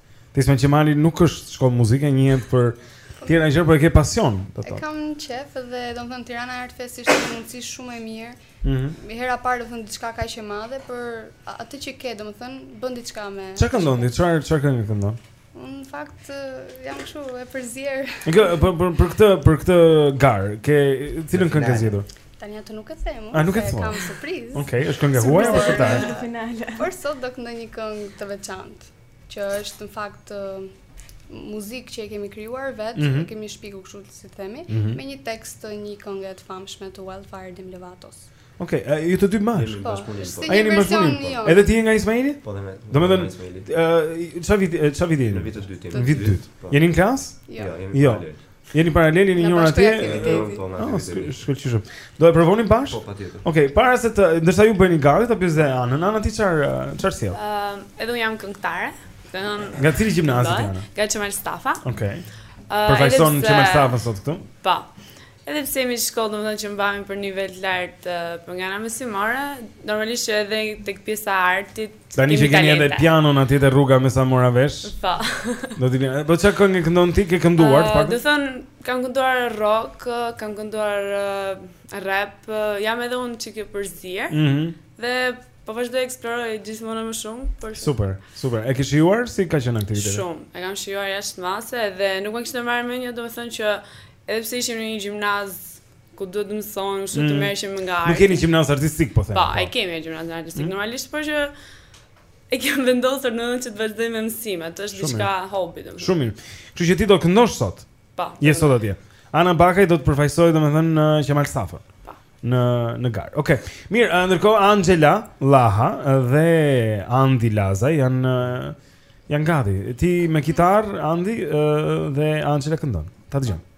Ti Ismail Qemali nuk është shkollë muzike, njihet për tjera gjëra, por po e ke pasion. Po e kam qejf dhe domethënë Tirana Art Fest ishte një mundësi shumë e mirë. Mm -hmm. Hera parë domethënë diçka kaq e madhe, për atë që ke domethënë bën diçka me... Ça këndon ti? Ça, ça këngë këndon? Unë në fakt jam kështu e përzierë. Për, për, për, për këtë, për këtë garë, ke cilën këngë ke zgjedhur? Tani atë nuk e them, unë nuk e them. Kam surprizë. Okej, okay, është këngë e huaj apo ta? Por sot do këndoj një këngë të veçantë. që është në fakt muzikë që e kemi krijuar vetë, mm -hmm. e kemi shpikur kështu si themi, mm -hmm. me një tekst të një kënge të famshme të Wildfire Demi Lovatos. Ok, a ju të dy bashkë? Po, po. A jeni më shumë? Po. Jo. Edhe ti je nga Ismaili? Po, dhe me. Domethënë, ë, çfarë vit, çfarë vit jeni? Në vit të dytë. Në vit të dytë. Po. Jeni në klasë? Jo, jo jemi jo. në Jeni paralel jeni njëra atje. Shkëlqyshëm. Do e provoni bashkë? Po patjetër. Okej, para se të ndërsa ju bëni gati ta pyes dhe Anën. Ana ti çfarë çfarë sjell? Ëm, edhe unë jam këngëtare. Nga cili gjimnaz ti Ana? Nga Qemal Stafa. Okej. Përfaqëson Qemal Stafa sot këtu? Po. Edhe pse jemi shkollë, domethënë që mbahemi për nivel të lartë për nga ana mësimore, normalisht që edhe tek pjesa e artit Tani që keni edhe pianon atje te rruga me sa mora vesh. Po. Do të vjen. Po çka këngë këndon ti ke kënduar? Uh, domethënë kam kënduar rock, kam kënduar uh, rap, uh, jam edhe unë çik e përzier. Mhm. Mm dhe po vazhdoj të eksploroj gjithmonë më shumë për Super, super. E ke shijuar si ka qenë aktiviteti? Shumë. E kam shijuar jashtë mase dhe nuk më kishte marrë mendja domethënë që edhe pse ishim në një gjimnaz ku duhet të mësojmë, kështu mm. të merreshim nga arti. Nuk keni gjimnaz artistik po them. Po, po. E kemi një gjimnaz artistik. Mm. Normalisht, por që e kemi vendosur në që të vazhdojmë me mësimet, është diçka hobi domethënë. Shumë mirë. Kështu që ti do këndosh sot. Po. Je sot atje. Ana Bakaj do të përfaqësojë domethënë në Qemal Stafën. Po. Në në garë. Okej. Okay. Mirë, ndërkohë Anxhela Llaha dhe Andi Laza janë janë gati. Ti me kitarë, Andi dhe Anxhela këndon. Ta dëgjojmë.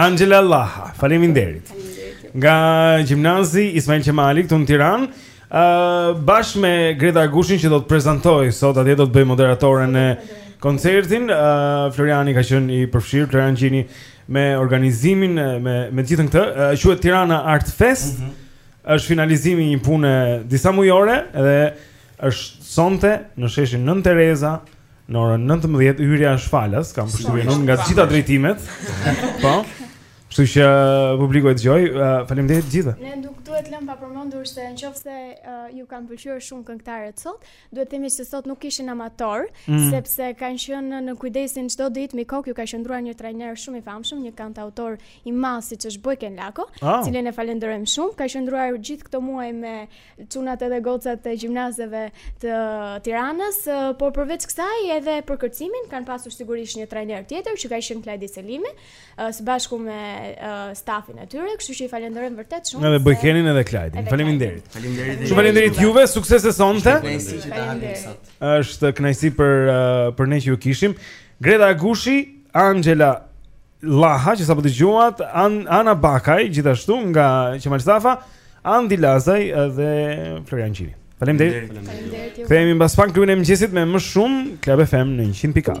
Anxhela Llaha, faleminderit. Nga gjimnazi Ismail Qemali këtu në Tiranë, ë uh, bashkë me Greta Gushin që do të prezantojë sot atje do të bëjë moderatoren e koncertit. Ë uh, Floriani ka qenë i përfshirë, Florian Gjini me organizimin me me gjithën këtë, quhet Tirana Art Fest. Mm -hmm. Është finalizimi i një pune disa mujore dhe është sonte në sheshin Nënë Tereza në orën 19 hyrja është falas, kam përshtypjen unë nga të gjitha drejtimet. Po. Kështu që publiku e dëgjoi, faleminderit gjithëve. Ne nuk duhet lënë pa përmendur se nëse uh, ju kanë pëlqyer shumë këngëtarët sot, Duhet të themi se sot nuk ishin amatorë, mm. sepse kanë qenë në kujdesin çdo ditë mbi kokë, u ka qëndruar një trajner shumë i famshëm, një kantautor i madh siç është Bojken Lako, oh. Ah. të cilin e falenderojmë shumë. Ka qëndruar gjithë këto muaj me çunat edhe gocat e gjimnazeve të Tiranës, por përveç kësaj edhe për kërcimin kanë pasur sigurisht një trajner tjetër që ka qenë Klajdi Selimi, së bashku me stafin e tyre, kështu që i falenderojmë vërtet shumë. Edhe Bojkenin edhe Klajdin. Faleminderit. Faleminderit. Shumë faleminderit juve, suksese sonte. Faleminderit. Është kënaqësi për për ne që ju kishim. Greta Gushi, Anxhela Llaha që sapo dëgjuat, An Ana Bakaj gjithashtu nga Qemal Stafa, Andi Lazaj dhe Florian Gjini. Faleminderit. Faleminderit. Kthehemi mbas pak në klubin e mëngjesit me më shumë Club FM në 100.4.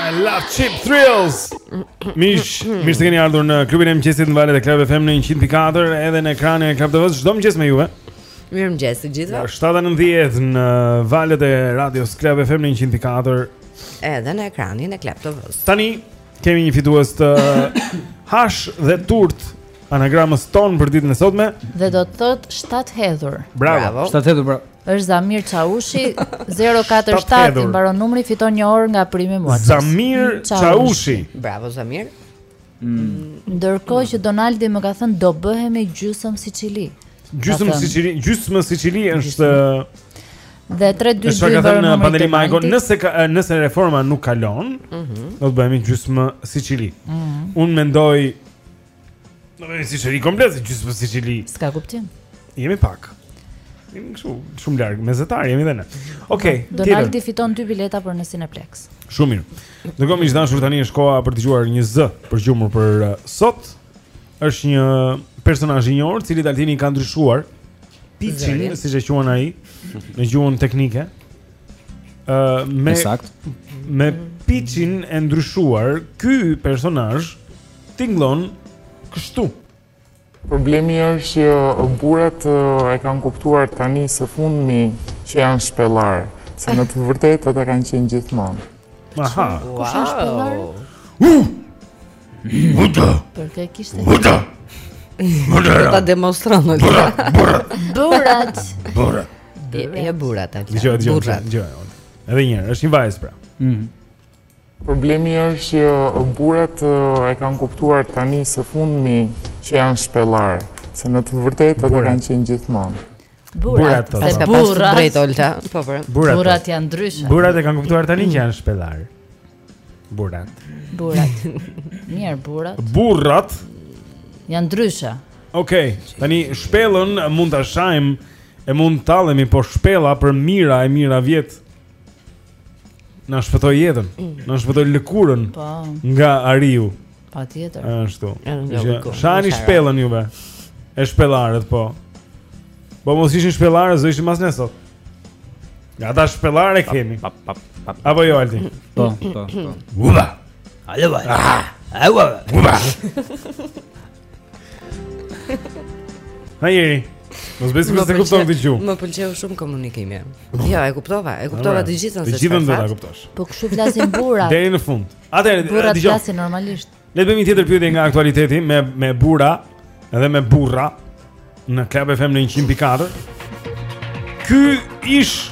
I love cheap thrills. Mirë, mirë se keni ardhur në klubin e mëngjesit në valët e Club FM në 104 edhe në ekranin e Club TV-s. Çdo mëngjes me juve. Mirëmëngjes të gjithëve. Në 7:19 në valët e radios Club FM në 104 edhe në ekranin e Club TV-s. Tani kemi një fitues të hash dhe turtë anagramës tonë për ditën e sotme dhe do të thotë shtathedhur. Bravo. Shtathedhur, bravo. Është Zamir Çaushi 047 i mbaron numri fiton një orë nga Prime Watches. Zamir Çaushi. Bravo Zamir. Mm. Ndërkohë që Donaldi më ka thënë do bëhemi gjysëm Siçili. Gjysëm Siçili, gjysmë Siçili është dhe 322 E ka thënë Pandeli Majko, nëse ka, nëse reforma nuk kalon, mm -hmm. do të bëhemi gjysmë Siçili. Mm -hmm. Unë mendoj Ne me sinqeri komplet, si gjithë për si që li Ska kuptim Jemi pak Jemi kështu, shumë larg, mezi ç'ta, jemi dhe ne Okej, tjetër Donaldi fiton 2 bileta për në Cineplex Shumë mirë Në kohën që kanë shurë tani është koha për të dëgjuar një zë Për gjurmuar për uh, sot është një personazh i njohur Cilit Altini i ka ndryshuar Piçin, siç e quan ai Në gjuhën teknike uh, Me, me piçin e ndryshuar Ky personazh Tingëllon kështu. Problemi është që burrat e kanë kuptuar tani së fundmi që janë shpellarë, se në të vërtetë ata kanë qenë gjithmonë. Aha. Kush është shpellar? Uh! Buta. Për kë kishte? Buta. Buta. Ta demonstron. Buta. Buta. Burrat. Buta. E burrat atë. Dëgjoje, dëgjoje. Edhe një herë, është një vajzë pra. Mhm. Problemi është që burrat e kanë kuptuar tani së fundmi që janë shpellarë, se në të vërtetë ata kanë qenë gjithmonë. Burrat, po, se ka të drejtë Olta, po po. Burrat janë ndryshe. Burrat e kanë kuptuar tani që janë shpellarë. Burrat. Burrat. Mirë burrat. Burrat janë ndryshe. Okej, okay, tani shpellën mund ta shajmë e mund të tallemi po shpella për mijëra e mijëra vjet. Na shpëtoi jetën, na shpëtoi lëkurën po. nga ariu. Patjetër. Ashtu. Shani shpellën juve. E shpellarët po. Po mos ishin shpellarët, s'do ishim as ne sot. Ata shpellarë kemi. Apo jo Alti. Po, po, po. Ua. Ale vaj. Ua. Ua. Ha Jeri. Mos bëj sikur s'e kupton këtë gjuhë. Më pëlqeu shumë komunikimi. Jo, e kuptova, e kuptova të gjithën se. Të gjithën do ta kuptosh. Po kush flasin burra? Deri në fund. Atëherë, dëgjoj. Burra flasin normalisht. Le të bëjmë një tjetër pyetje nga aktualiteti me me burra dhe me burra në Club FM në 104. Ky ish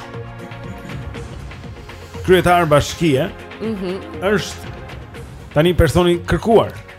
kryetar bashkie, mhm, mm është tani person i kërkuar.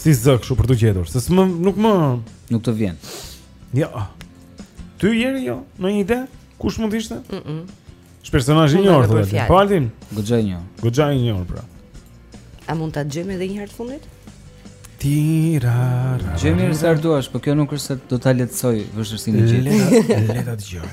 Si zë kështu për ta gjetur, se s'më nuk më nuk të vjen. Jo. Ty Jeri jo, ndonjë ide, kush mund të ishte? Mhm. -mm. Është personazh i njohur thotë. Po Altin, goxha i njohur. Goxha i njohur pra. A mund ta dëgjojmë edhe një herë të fundit? Tira. Dëgjojmë sa të duash, por kjo nuk është se do ta lehtësojë vështirësinë e gjithë. Le ta dëgjojmë.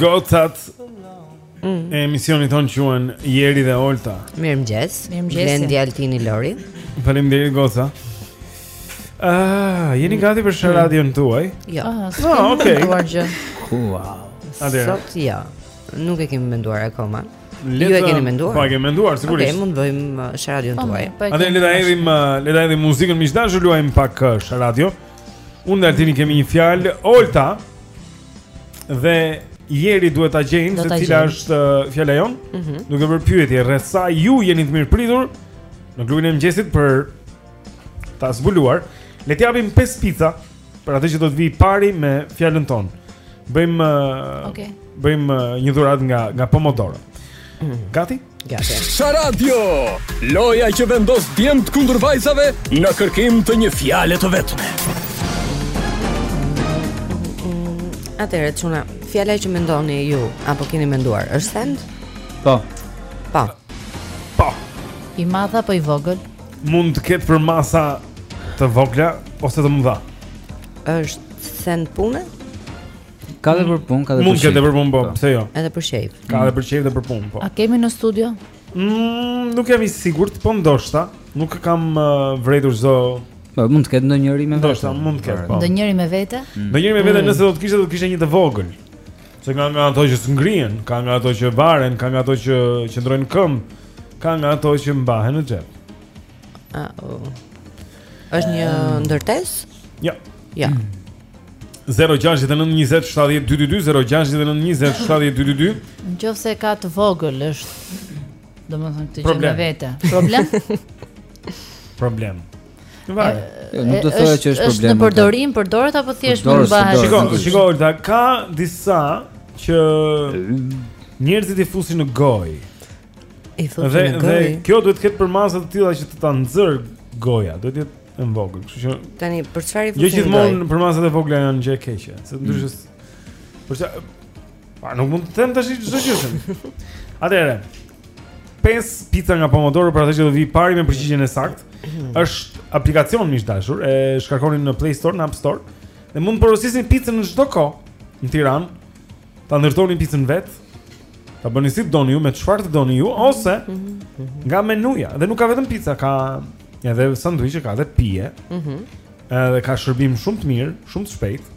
Gocat mm. E emisionit tonë quhen Jeri dhe Olta Mirëmëngjes Mirëmëngjes Blendi Altini Lori Faleminderit Goca Ah, jeni mm. gati për sharadion tuaj? Jo, ah, ah, s'kemë oh, okay. menduar gjë Wow Sot ja, jo, nuk e kemi menduar akoma Letë, Ju e keni menduar? Po, e kemi menduar, sigurisht Ok, mund të bëjmë uh, sharadion tuaj po, po, Atëherë, le ta hedhim, uh, le ta hedhim muzikën miq të dashur luajmë pak uh, sharadio Unë dhe Altini kemi një fjalë Olta Dhe Jeri duhet ta gjejnë se cila është fjala jonë. Mm -hmm. Duke bërë pyetje rreth saj ju jeni të mirëpritur në klubin e mëngjesit për ta zbuluar, le të japim 5 pica për atë që do të vijë i pari me fjalën tonë. Bëjmë uh, okay. bëjmë uh, një dhuratë nga nga Pomodoro. Mhm. Gati? Gati. Sharadio! Loja që vendos djemtë kundër vajzave në kërkim të një fjale të vetme. Atëherë çuna, fjala që mendoni ju apo keni menduar është send? Po. Po. Po. I madh apo i vogël? Mund të ketë përmasa të vogla ose të mëdha. Është send pune? Ka dhe për punë, ka dhe për qejf. Mund të ketë për punë, po, po, pse jo? Edhe për qejf. Ka dhe për qejf dhe për punë, po. A kemi në studio? Mm, nuk jam i sigurt, po ndoshta, nuk e kam uh, vërejtur çdo Po mund të ketë ndonjëri me vete. Ndoshta mund të ketë, po. Ndonjëri me vete? Mm. Ndonjëri me vete mm. nëse do të kishte do të kishte një të vogël. Se ka nga ato që s'ngrihen, ka nga ato që varen, ka nga ato që qëndrojnë në këmbë, ka nga ato që mbahen në xhep. A, o. është një ehm. ndërtesë? Jo. Jo. 0-6-9-20-7-2-2-2 0-6-9-20-7-2-2-2 Në qoftë se ka të vogël është Domethënë këtë gjë me vete Problem? Problem Varet. Jo, nuk do të thoya që është problem. Është në përdorim, përdoret apo thjesht mund të bëhet? Shiko, shiko, Olta, ka disa që njerëzit i fusin në gojë. I fusin në gojë. Dhe kjo duhet të ketë përmasa të tilla që të ta nxërë goja, duhet të jetë e vogël, kështu që tani për çfarë i jo fusin në gojë? Jo gjithmonë përmasat e vogla janë gjë e keqe, se ndryshe mm. për çfarë Po nuk mund të them tash çdo gjë. Atëherë. Pesë pizza nga Pomodoro për atë që do vijë i pari me përgjigjen e saktë. Mhm. Është aplikacion miq të dashur, e shkarkoni në Play Store, në App Store dhe mund të porosisni pizzën në çdo kohë në Tiranë. Ta ndërtoni pizzën vetë. Ta bëni si doni ju me çfarë të doni ju ose mhm. nga menuja. Dhe nuk ka vetëm pizza, ka edhe sanduiçe, ka edhe pije. Mhm. Edhe ka shërbim shumë të mirë, shumë të shpejtë.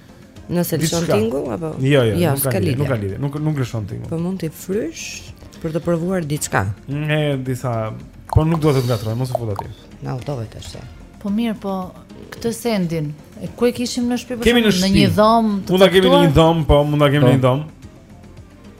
Nëse lëshon tingull apo? Jo, jo, jo, nuk ka lidhje, nuk ka lidhje. Nuk nuk lëshon tingull. Po mund të frysh për të provuar diçka. Në disa, po nuk duhet të ngatërroj, mos e fut aty. Na udhove tash. Po mirë, po këtë sendin, ku e kishim në shtëpi për shkak të një dhomë të. Mund ta kemi në një dhomë, po mund ta kemi në një po. dhomë.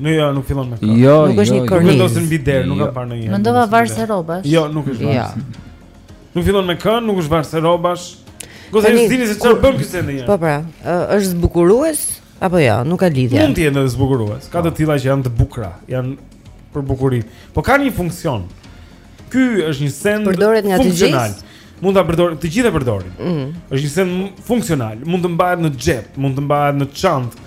Në jo, nuk fillon me k. Jo, jo, nuk është një kornizë. Nuk vendoset mbi derë, nuk ke jo. parë ndonjë. Mendova varëse rrobash. Jo, nuk është varëse. Jo. Nuk fillon me k, nuk është varëse rrobash. Goca e dini se çfarë bën ky sendi. Po pra, është zbukurues, apo jo, nuk ka lidhje. Mund t'jenë dhe zbukurues. Ka të tilla që janë të bukura, janë për bukuri. Po ka një funksion. Ky është një send funksional. nga të gjithë? Mund ta përdorin, të gjithë e përdorin. Mm. Është një send funksional, mund të mbahet në xhep, mund të mbahet në çantë,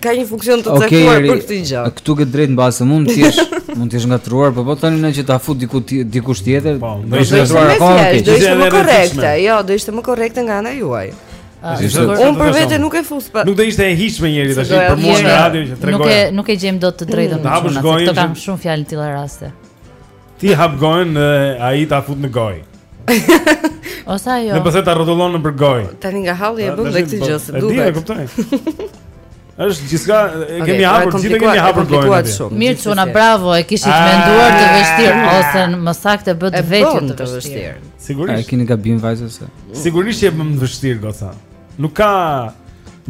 Ka një funksion të caktuar okay, për këtë gjë. Këtu ke drejt mbase mund të jesh mund të jesh ngatërruar, po po tani meqë ta fut diku dikush tjetër, po, do të jesh ngatërruar akoma. Do ishte më korrekte. Jo, do ishte më korrekte nga ana juaj. Ah, Unë për vete nuk e fus pa. Nuk do ishte e hijshme njëri tash për mua në radio që tregon. Nuk e nuk e gjem dot të tretën. Ti hap gojën. Ne kemi shumë fjalë të tilla raste. Ti hap gojën dhe ai ta fut në gojë. Ose ajo. Dhe pastaj ta rrotullon nëpër gojë. Tani nga halli e bën dhe këtë po, gjë se duhet. E kuptoj. Është gjithçka e kemi hapur, gjithë kemi hapur gojën. Mirë çuna, bravo, e kishit ah. menduar të vështirë ah. ose më saktë e bëtë vetë të vështirë. Sigurisht. E keni gabim vajzë se. Sigurisht që e bëmë të vështirë goca. Nuk ka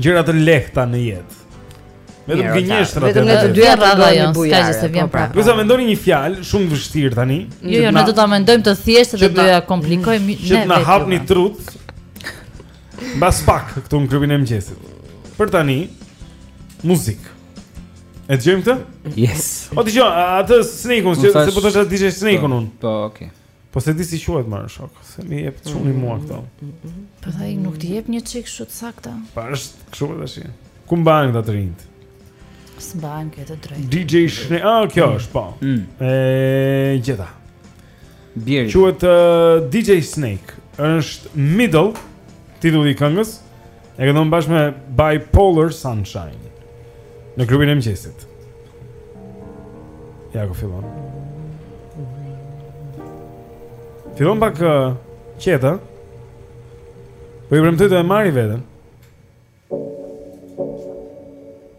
gjëra të lehta në jetë. Vetëm gënjeshtra. Vetëm ne të dyja radha jonë, s'ka gjë se vjen po, prapë. Ju s'e mendoni një fjalë shumë vështirë tani? Jo, jo, ne do ta mendojmë të thjeshtë dhe do ja komplikojmë ne. Çuna hapni trutë. Mbas pak këtu në klubin e mëngjesit. Për tani muzikë. E dëgjojmë këtë? Yes. O dëgjojmë, atë Snake-un, se po thosha DJ Snake-un. Po, okay. Po se di si quhet mor shok, se mi jep çuni mm, mua këto. Mm, mm, po ai nuk t'i jep një çik kështu të sakta. Po është kështu tash. Ku mbahen këta të rinjt? S'mbahen ke të drejtë. DJ Shne, ah kjo është po. Mm. E gjeta. Bjeri. Quhet uh, DJ Snake. Është Middle titulli i këngës. E këndon bashkë me Bipolar Sunshine Në klubin e mëngjesit Ja ku fillon Fillon pak uh, qetë Po ju premtoj do e marri veten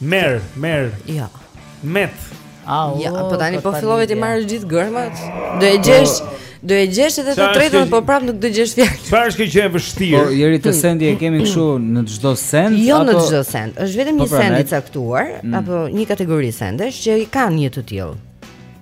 Mer, mer. Jo. Ja. Met. Au. Ja, po tani po fillove t'i marrësh gjithë gërmat. Do e po, gjesh, do e gjesh edhe të tretën, po prap nuk do e gjesh fjalën. Çfarë është kjo që e vështirë? Po njeri te sendi e kemi kështu në çdo send apo? Jo në çdo send, është vetëm po, një pra, send i caktuar mm. apo një kategori sendesh që i kanë një të tillë.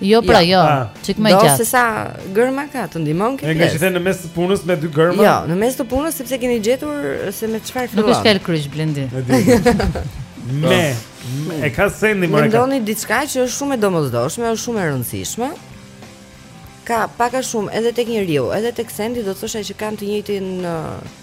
Jo pra jo, jo. Ah. çik më gjatë. Po se sa gërma ka të ndihmon këtë. Ne jemi në mes të punës me dy gërma? Jo, në mes të punës sepse keni gjetur se me çfarë fillon. Nuk është fjalëkryq Blendi. Me, me e ka sendi më. Mendoni diçka që është shumë e domosdoshme, është shumë e rëndësishme. Ka pak a shumë edhe tek njeriu, edhe tek sendi do të thosha që kanë të njëjtin uh,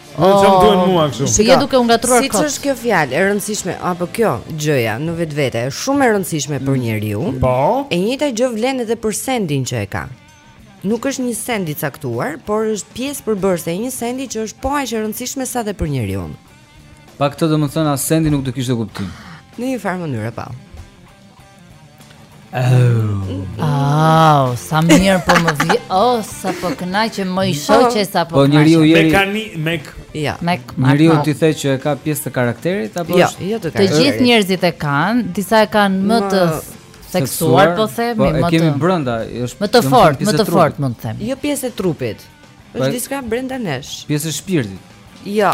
Më oh, çon duan mua kështu. Si je duke u ngatërruar kot? Siç është kjo fjalë e rëndësishme apo kjo gjëja në vetvete është shumë e rëndësishme për mm. njeriun. Po. E njëjta gjë vlen edhe për sendin që e ka. Nuk është një send i caktuar, por është pjesë përbërëse e një sendi që është po aq e rëndësishme sa dhe për njeriun. Pa këtë domethënë as sendi nuk do kishte kuptim. Në një farë mënyre pa. Po. Oh, sa mirë po më vje. Oh, sa po kënaqem më i shoh që sa po. Po njeriu jeri. Me kani me Ja. Me njeriu ti the që e ka pjesë të karakterit apo jo, është? Jo, jo të karakterit. Të gjithë njerëzit e kanë, disa e kanë më të theksuar, po themi, po, më të. Po kemi brenda, është më të fortë, më të fortë mund të them. Jo pjesë e trupit. Po, është diçka brenda nesh. Pjesë e shpirtit. Jo.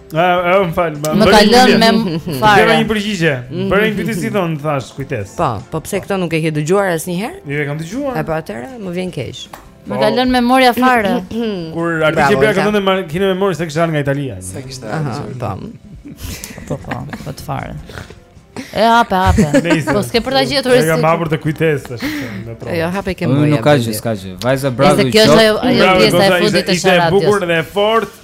Ë, ë, më fal, më më ka lënë memoria fare. Bëra një përgjigje. Mhm. Bëra një pyetje si thon, thash, kujtes. Po, po pse këtë nuk e ke dëgjuar asnjëherë? Jo, e kam dëgjuar. E po atëherë më vjen keq. Më ka po. lënë memoria fare. Kur aty që bëra këndën me kinë memori se kisha nga Italia. Se kishte. Po. Po, po, po të fare. E hape, hape. Po s'ke për ta gjetur si. Ja kam hapur të kujtesësh në provë. Jo, hape ke më. Nuk ka gjë, s'ka gjë. Vajza bravo. Kjo është ajo pjesa e fundit të sharadës. Ishte bukur dhe fort.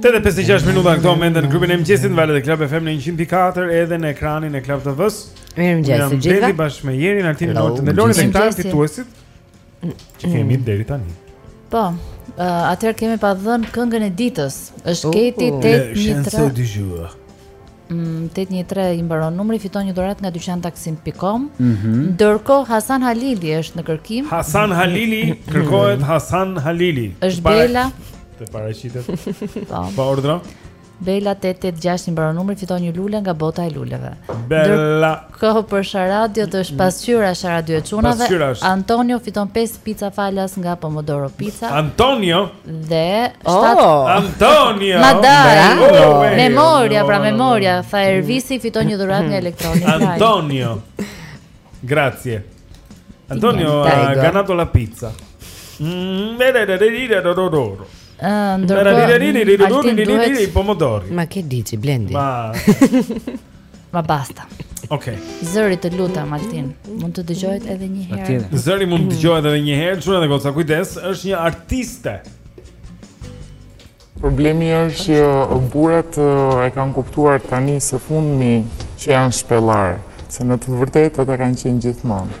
Tetë e 56 minuta në këto momente në grupin e mëngjesit në valët e Club FM në 104 edhe në ekranin e Club TV-s. Mirëmëngjes të gjithëve. Jemi bashkë me Jerin Altin Norti dhe Lorin e Tan fituesit. Që kemi mm. deri tani. Po, uh, atëherë kemi pa dhënë këngën e ditës. Është Keti 813. 813 i mbaron numri fiton një dhuratë nga dyqantaksi.com. Mm -hmm. Ndërkohë Hasan Halili është në kërkim. Hasan Halili kërkohet Hasan Halili. Është Bela. Të paraqitet. Po. Po urdhëro. Bela 886 i mbaron numri fiton një lule nga bota e luleve. Bela. Dër... kohë për sharadën është pasqyra sharada e çunave. Antonio fiton 5 pica falas nga Pomodoro Pizza. Antonio dhe 7 oh! Antonio. Madara. Memoria, pra memoria. Tha Ervisi fiton një dhuratë nga Electronic Line. Antonio. Grazie. Antonio ha ganado la pizza. Mm, Ndërkohë, Altin duhet... Pomodori. Ma che dici, Blendi. Ma... Ma basta. Okej. Okay. Zëri të lutem Altin, mund të dëgjohet edhe një herë. Zëri mund të dëgjohet edhe një herë, çuna dhe goca, kujdes, është një artiste. Problemi është që burrat e kanë kuptuar tani së fundmi që janë shpellarë, se në të vërtetë ata kanë qenë gjithmonë.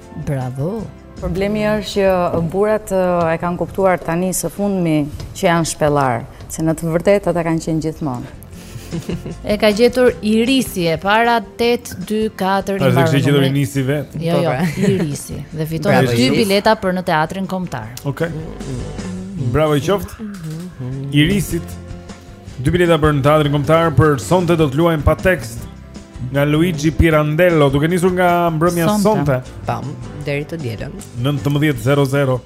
Bravo! Problemi është që burat e kanë kuptuar tani së fundmi që janë shpellarë, se në të vërtetë ata kanë qenë gjithmonë. E ka gjetur Irisi e para 824 i marrë. Është gjetur Irisi vetë. Jo, jo, Irisi dhe fiton dy bileta për në teatrin kombëtar. Okej. Bravo i qoftë. Irisit. Dy bileta për në teatrin kombëtar për sonte do të luajmë pa tekst. Nga Luigi Pirandello, duke nisur nga mbrëmja sonte. Tam, deri të dielën. 19:00.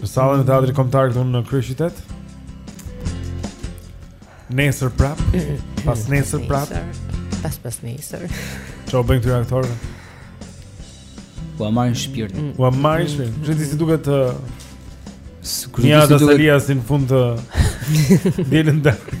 Në sallën e teatrit kombëtar këtu në Kryeqytet. Nesër prap, pas nesër prap, pas pas nesër. Ç'u bëjnë këtyre aktorëve? Ua marrin shpirtin? Mm. Ua marrin shpirtin? Ju disi duket të Nia da Salia si në fund të dielën darkë.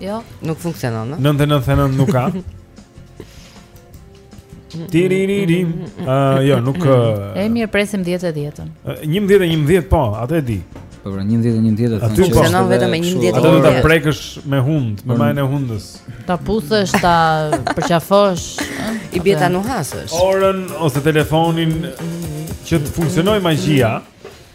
Jo. Nuk funksionon, ëh. 999 nuk ka. Tiriririm. Ëh, jo, nuk. E mirë, presim 10 e 10-ën. 11 e 11 po, atë e di. Po pra 11 e 11 thonë që funksionon po. vetëm me 11 e 11. Atë do ta prekësh me hundë, me majën e hundës. Ta puthësh, ta përqafosh, i bie ta nuhasësh. Orën ose telefonin që të funksionojë magjia.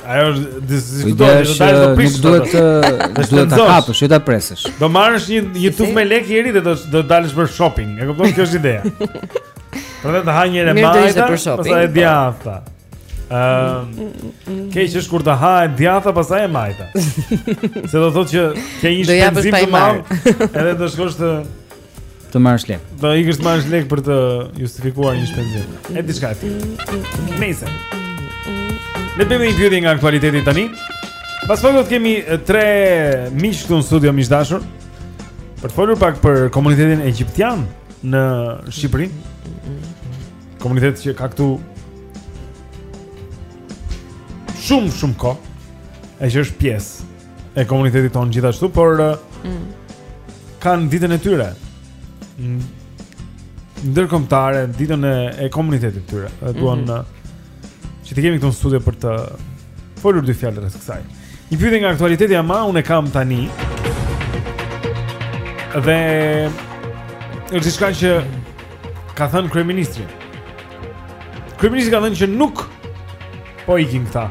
Ajo është diskutuar, do të do prish. Duhet të duhet ta kapësh, jo ta presësh. Do marrësh një një tufë me lekë të ri dhe do do dalësh për shopping. E kupton kjo është ideja. Prandaj të ha një herë majta, pastaj e djatha. Ëm, ehm, keq është kur të ha e djatha pastaj e majta. Se do thotë që ke një shpenzim të madh, edhe do shkosh të Të marrësh lek. Do ikësh të marrësh lek për të justifikuar një shpenzim. Është diçka e tillë. Nice. Le të bëjmë një pyetje nga aktualiteti tani. Pastaj do të kemi tre miq këtu në studio miq të dashur. Për të folur pak për komunitetin egjiptian në Shqipëri. Komunitet që ka këtu shumë shumë kohë. E që është pjesë e komunitetit tonë gjithashtu, por mm. kanë ditën e tyre. Ndërkombëtare, ditën e, e komunitetit tyre. Dhe duan mm -hmm. që t'i kemi këtu në studio për të folur dy fjalë rreth kësaj. Një pyetje nga aktualiteti ama unë e kam tani. Dhe është diçka që ka thënë kryeministri. Kryeministri ka thënë që nuk po ikin këta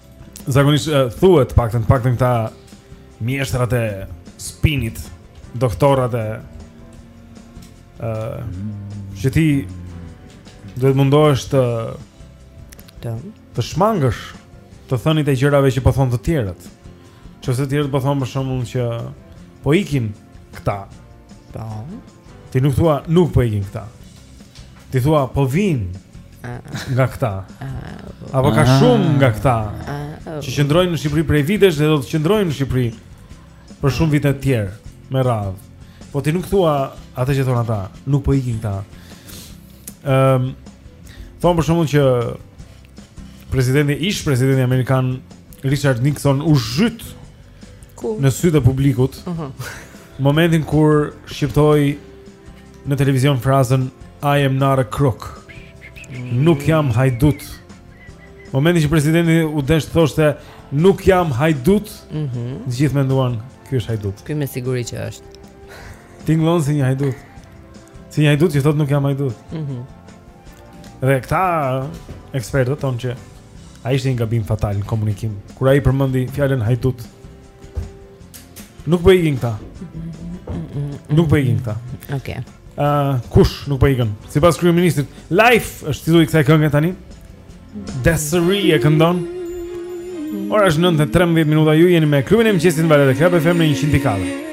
zakonisht uh, thuhet paktën paktën këta mjeshtrat e spinit, doktorat e ë uh, që ti duhet mundohesh të të të shmangësh të thënit e gjërave që po thonë të tjerët. Qoftë se të tjerët po thonë për shembull që po ikin këta. Po. Ti nuk thua nuk po ikin këta. Ti thua po vijnë nga këta. Apo ka ah. shumë nga këta. Ah. Që qëndrojnë në Shqipëri prej vitesh dhe do të qëndrojnë në Shqipëri për shumë vite të tjerë me radhë. Po ti nuk thua atë që thon ata, nuk po ikin këta. Ehm, um, thon për shembull që presidenti ish presidenti amerikan Richard Nixon u zhyt Ku? Në sytë e publikut. Ëh. Uh -huh. Momentin kur shqiptoi në televizion frazën I am not a crook. Mm. Nuk jam hajdut. Momentin që presidenti u desh thoshte nuk jam hajdut. Mhm. Mm Gjithë menduan, ky është hajdut. Ky me siguri që është. Tingëllon si një hajdut. Si një hajdut që thotë nuk jam hajdut. Mhm. Mm Dhe këta ekspertët thonë që ai ishte një gabim fatal në komunikim. Kur ai përmendi fjalën hajdut. Nuk po ikin këta. Nuk po ikin këta. Okej. Okay. Ë uh, kush nuk po ikën? Sipas kryeministrit, life është titulli i kësaj kënge tani. Des'ree e këndon. Ora është 9:13 minuta. Ju jeni me klubin e mëngjesit në valët e Club FM 104.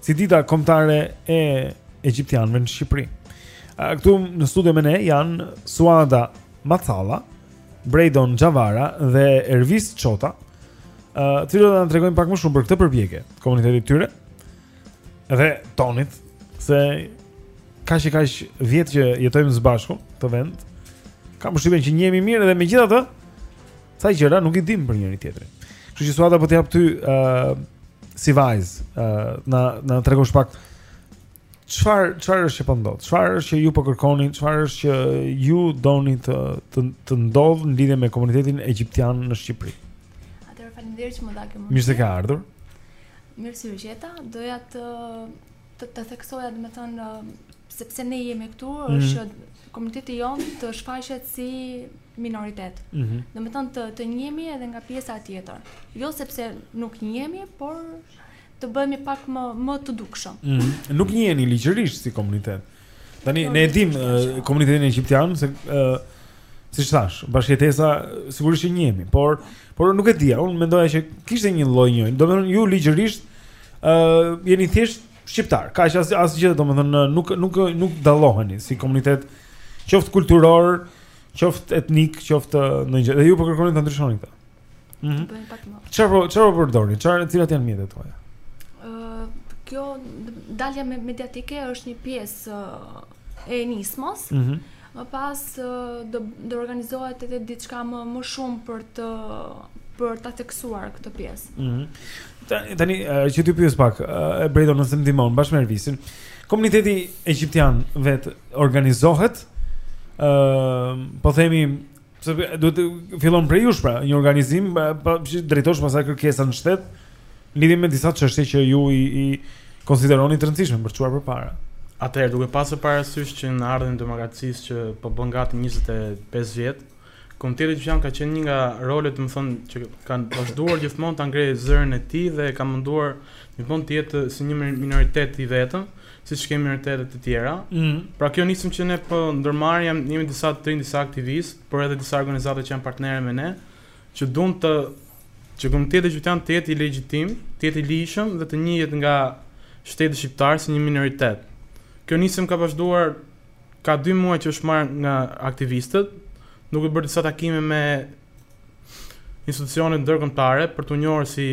Si dita kombëtare e egjiptianëve në Shqipëri. Këtu në studio me ne janë Suada Macalla, Brejdon Xhavara dhe Ervis Çota, të cilët do të na tregojnë pak më shumë për këtë përpjekje të komunitetit tyre. Dhe tonit se kaq e kaq vjet që jetojmë së bashku në këtë vend. Kam përshtypjen që njihemi mirë dhe megjithatë Sa gjëra nuk i dim për njëri tjetrin. Kështu që Suada po ta jap ty ë uh, si vajzë, ë uh, të na tregosh pak çfarë çfarë është që po ndodh? Çfarë është që ju po kërkoni? Çfarë është që ju doni të të, të ndodh në lidhje me komunitetin egjiptian në Shqipëri? Atëherë faleminderit që më dha këtë mundësi. Mirë se ke ardhur. Mirë se ju gjeta. Doja të Të të theksoja, domethënë, sepse ne jemi këtu, mm. është që komuniteti jonë të shfaqet si minoritet. Mm -hmm. Domethënë, të, të njihemi edhe nga pjesa tjetër. Jo sepse nuk njihemi, por të bëhemi pak më, më të dukshëm. Mm -hmm. Nuk njiheni ligjërisht si komunitet. Tani ne e dimë uh, komunitetin egjiptian se uh, siç thash, bashkëjetesa sigurisht që njihemi, por por nuk e dija, unë mendoja që kishte një lloj njohje. Domethënë ju ligjërisht ë uh, jeni thjesht shqiptar. Kaq, as asgjë domethënë nuk nuk nuk dalloheni si komunitet qoftë kulturor, qoftë etnik, qoftë ndonjë. Dhe ju po kërkoni ta ndryshoni këtë. Mhm. Bëjmë pak më. Çfarë po, çfarë po përdorni? Çfarë cilat janë mjetet tuaja? Ëh, kjo dalja mediatike është një pjesë e nismës. Ëh. Mm më pas do do organizohet edhe diçka më më shumë për të për ta theksuar këtë pjesë. Ëh. Mm tani tani që t'ju pyes pak, e Brejdo nëse ndihmon bashkë me Ervisin. Komuniteti egjiptian vet organizohet. Ëh, po themi Pse duhet fillon prej jush pra, një organizim pa po, drejtosh pastaj kërkesa në shtet lidhur me disa çështje që ju i, i konsideroni të rëndësishme për çuar përpara. Atëherë duke pasur parasysh që në ardhjen e demokracisë që po bën gati 25 vjet, komuniteti egjiptian ka qenë një nga rolet, me thënë, që kanë vazhduar gjithmonë të ngrejë zërin e tij dhe ka munduar gjithmonë të jetë si një minoritet i vetëm, siç kemi minoritete të tjera. Mm. Pra kjo nismë që ne po ndërmarrim jemi disa të rinj, disa aktivistë, por edhe disa organizata që janë partnere me ne, që duan të që komuniteti egjiptian të jetë i legjitim, të jetë i ligjshëm dhe të njihet nga shteti shqiptar si një minoritet. Kjo nismë ka vazhduar ka 2 muaj që është marrë nga aktivistët, duke bërë disa takime me institucione ndërkombëtare për t'u njohur si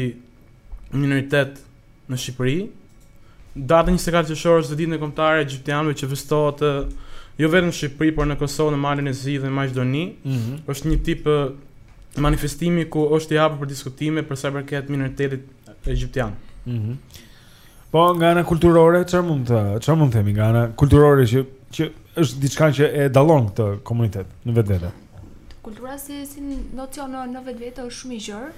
minoritet në Shqipëri. Data 24 qershor është dhe dita kombëtare e egjiptianëve që festohet jo vetëm në Shqipëri, por në Kosovë, në Malin e Zi dhe në Maqedoni. Mm -hmm. Është një tip manifestimi ku është i hapur për diskutime për sa i përket minoritetit egjiptian. Mhm. Mm Po nga ana kulturore çfarë mund të çfarë mund të themi nga ana kulturore që që është diçka që e dallon këtë komunitet në vetvete. Kultura si si nocion në, në vetvete është shumë i gjerë,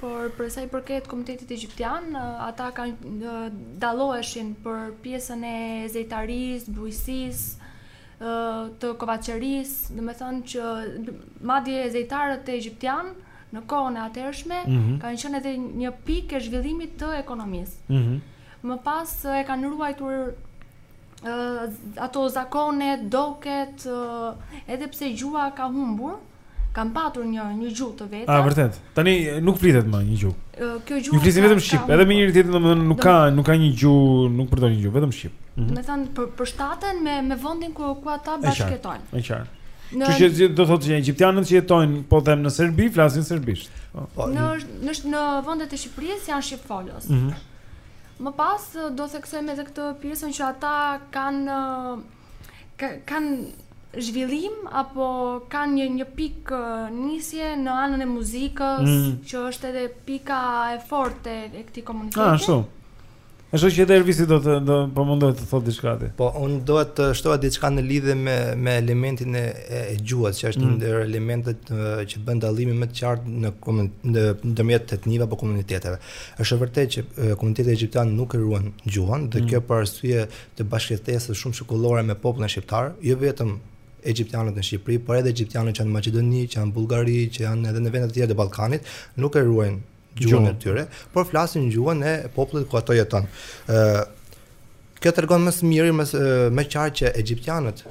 por për sa i përket komunitetit egjiptian, ata kanë dalloheshin për pjesën e zejtarisë, bujqësisë, të kovaçerisë, domethënë që madje zejtarët egjiptianë në kohën e atëhershme mm -hmm. kanë qenë edhe një pikë e zhvillimit të ekonomisë. Mm -hmm. Më pas e kanë ruajtur uh, ato zakonet, doket, uh, edhe pse gjuha ka humbur, Kanë patur një një gjuhë të vetën. Ah, vërtet. Tani nuk flitet më një gjuhë. Kjo gjuhë. Ju flisni vetëm shqip, edhe me njëri-tjetrin domethënë nuk ka nuk ka një gjuhë, nuk përdor një gjuhë, vetëm shqip. Mhm. Domethënë për përshtaten me me vendin ku ku ata bashkëjetojnë. E qartë. Në Që që do thotë që egjiptianët që jetojnë po themi në Serbi flasin serbisht. Po. po në në në vendet e Shqipërisë janë shqipfolës. Mhm. Më pas do theksojmë edhe këtë pjesën që ata kanë kanë zhvillim apo kanë një një pikë nisje në anën e muzikës, mm. që është edhe pika e fortë e këtij komuniteti. Ah, ashtu. E shoh që Elvisi do të do po mundohet të thotë diçka ti. Po unë do të shtoja diçka në lidhje me me elementin e, e, e gjuhës, që është mm. një ndër elementet që bën dallimin më të qartë në në ndërmjet të etnive apo komuniteteve. Është vërtet që komuniteti egjiptian nuk e ruan gjuhën, dhe mm. kjo për arsye të bashkëjetesës shumë shekullore me popullin shqiptar, jo vetëm egjiptianët në Shqipëri, por edhe egjiptianët që janë në Maqedoni, që janë në Bullgari, që janë edhe në vende të tjera të Ballkanit, nuk e ruajnë gjuhën e tyre, por flasin gjuhën e popullit ku ato jetojnë. Ë Kjo tregon më së miri, më më qartë që egjiptianët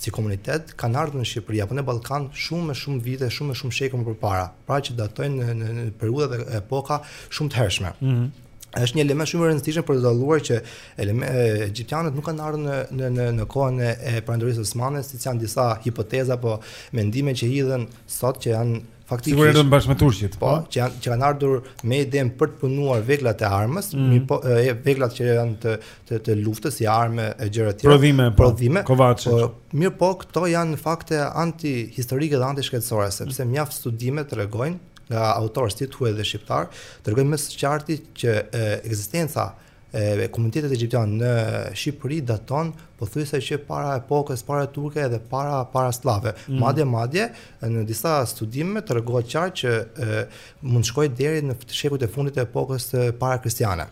si komunitet kanë ardhur në Shqipëri apo në Ballkan shumë më shumë vite, shumë më shumë shekuj më përpara, pra që datojnë në në, në periudha dhe epoka shumë të hershme. Mm -hmm. është një element shumë i rëndësishëm për të dalluar që egjiptianët nuk kanë ardhur në në në në kohën e, e perandorisë osmane, siç janë disa hipoteza apo mendime që hidhen sot që janë faktikisht sigurisht edhe bashkë me turqit. Po, po, që janë që kanë ardhur me idenë për të punuar veglat e armës, mm. një po e, veglat që janë të të, të luftës si armë e gjëra të tjera. Prodhime, po, prodhime. Kovaçi. Po, mirëpo, këto janë fakte antihistorike dhe antishkencore, sepse mjaft studime tregojnë nga autorë si të huaj dhe shqiptarë, tregojnë më së qarti që ekzistenca e komunitetit egjiptian në Shqipëri daton pothuajse që para epokës paraturke dhe para parasllave. Mm. Madje madje në disa studime tregohet qartë që e, mund të shkojë deri në shekujt e fundit të epokës parakristiane.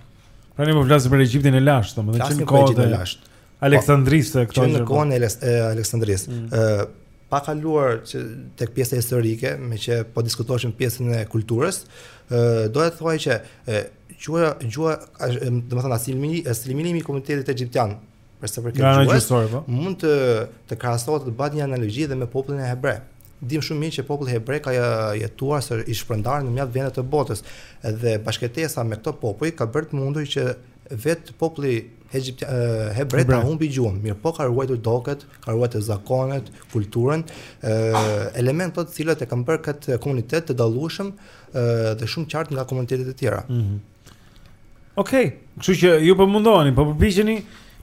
Pra ne po flasim për Egjiptin e lashtë, domethënë që në kohë të lashtë. Aleksandrisë po, këto. Që në kohën e Aleksandrisë. Mm. Ë pa kaluar që tek pjesa historike, meqë po diskutonim pjesën e kulturës, ë do të thoja që ë gjuha gjuha domethënë asimilimi asimilimi i komunitetit egjiptian për sa i përket gjuhës po. mund të të krahasohet të bëhet një analogji dhe me popullin hebre dimë shumë mirë që populli hebre ka jetuar si i shpërndarë në mjaft vende të botës dhe bashkëjetesa me këto popuj ka bërë të mundur që vetë populli Egjipti hebre ta humbi gjuhën, mirëpo ka ruajtur doket, ka ruajtur zakonet, kulturën, elementet të cilët e kanë bërë këtë komunitet të dallueshëm dhe shumë qartë nga komunitetet e tjera. Mm -hmm. Okej, okay. kështu që ju po mundoheni, po përpiqeni,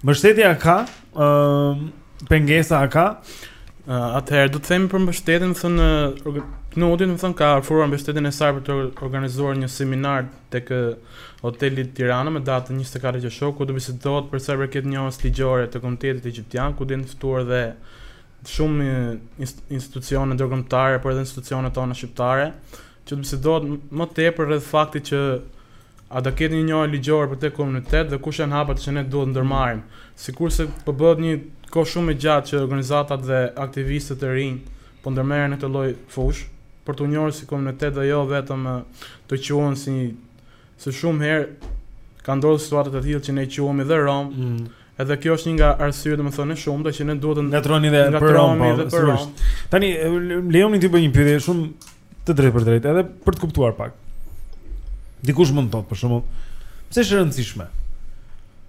mbështetje a ka, ë uh, pengesa a ka? Uh, Atëherë do të themi për mbështetjen, thënë në Nodin, domethënë ka ofruar mbështetjen e saj për të organizuar një seminar tek hoteli Tirana me datën njëzet e katër qershor, ku do bisedohet për sa i përket njohjes ligjore të komitetit egjiptian, ku do jenë të ftuar dhe shumë institucione ndërkombëtare, por edhe institucionet tona shqiptare, që të bisedohet më tepër rreth faktit që a do ketë një njohje ligjore për këtë komunitet dhe kush janë hapat që ne duhet ndërmarrim. Sikurse po bëhet një kohë shumë e gjatë që organizatat dhe aktivistët e rinj po ndërmerren në këtë lloj fushë për t'u njohur si komunitet dhe jo vetëm të quhen si një se shumë herë ka ndodhur situata të tilla që ne quhemi dhe rom mm. Edhe kjo është një nga arsyet, domethënë, e shumta që ne duhet ju ngatërrojnë dhe për rom, po, dhe për rom. Tani më lejoni të bëj një pyetje shumë të drejtpërdrejtë, edhe për të kuptuar pak. Dikush mund të thotë për shembull, pse është e rëndësishme?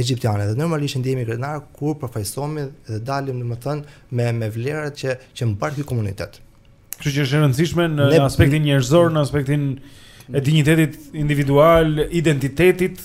egjiptiane dhe normalisht ndihemi krenarë kur përfaqësohemi dhe dalim domethënë me me vlerat që që mbart ky komunitet. Kështu që është e rëndësishme në në aspektin njerëzor, në aspektin e dinjitetit individual, identitetit.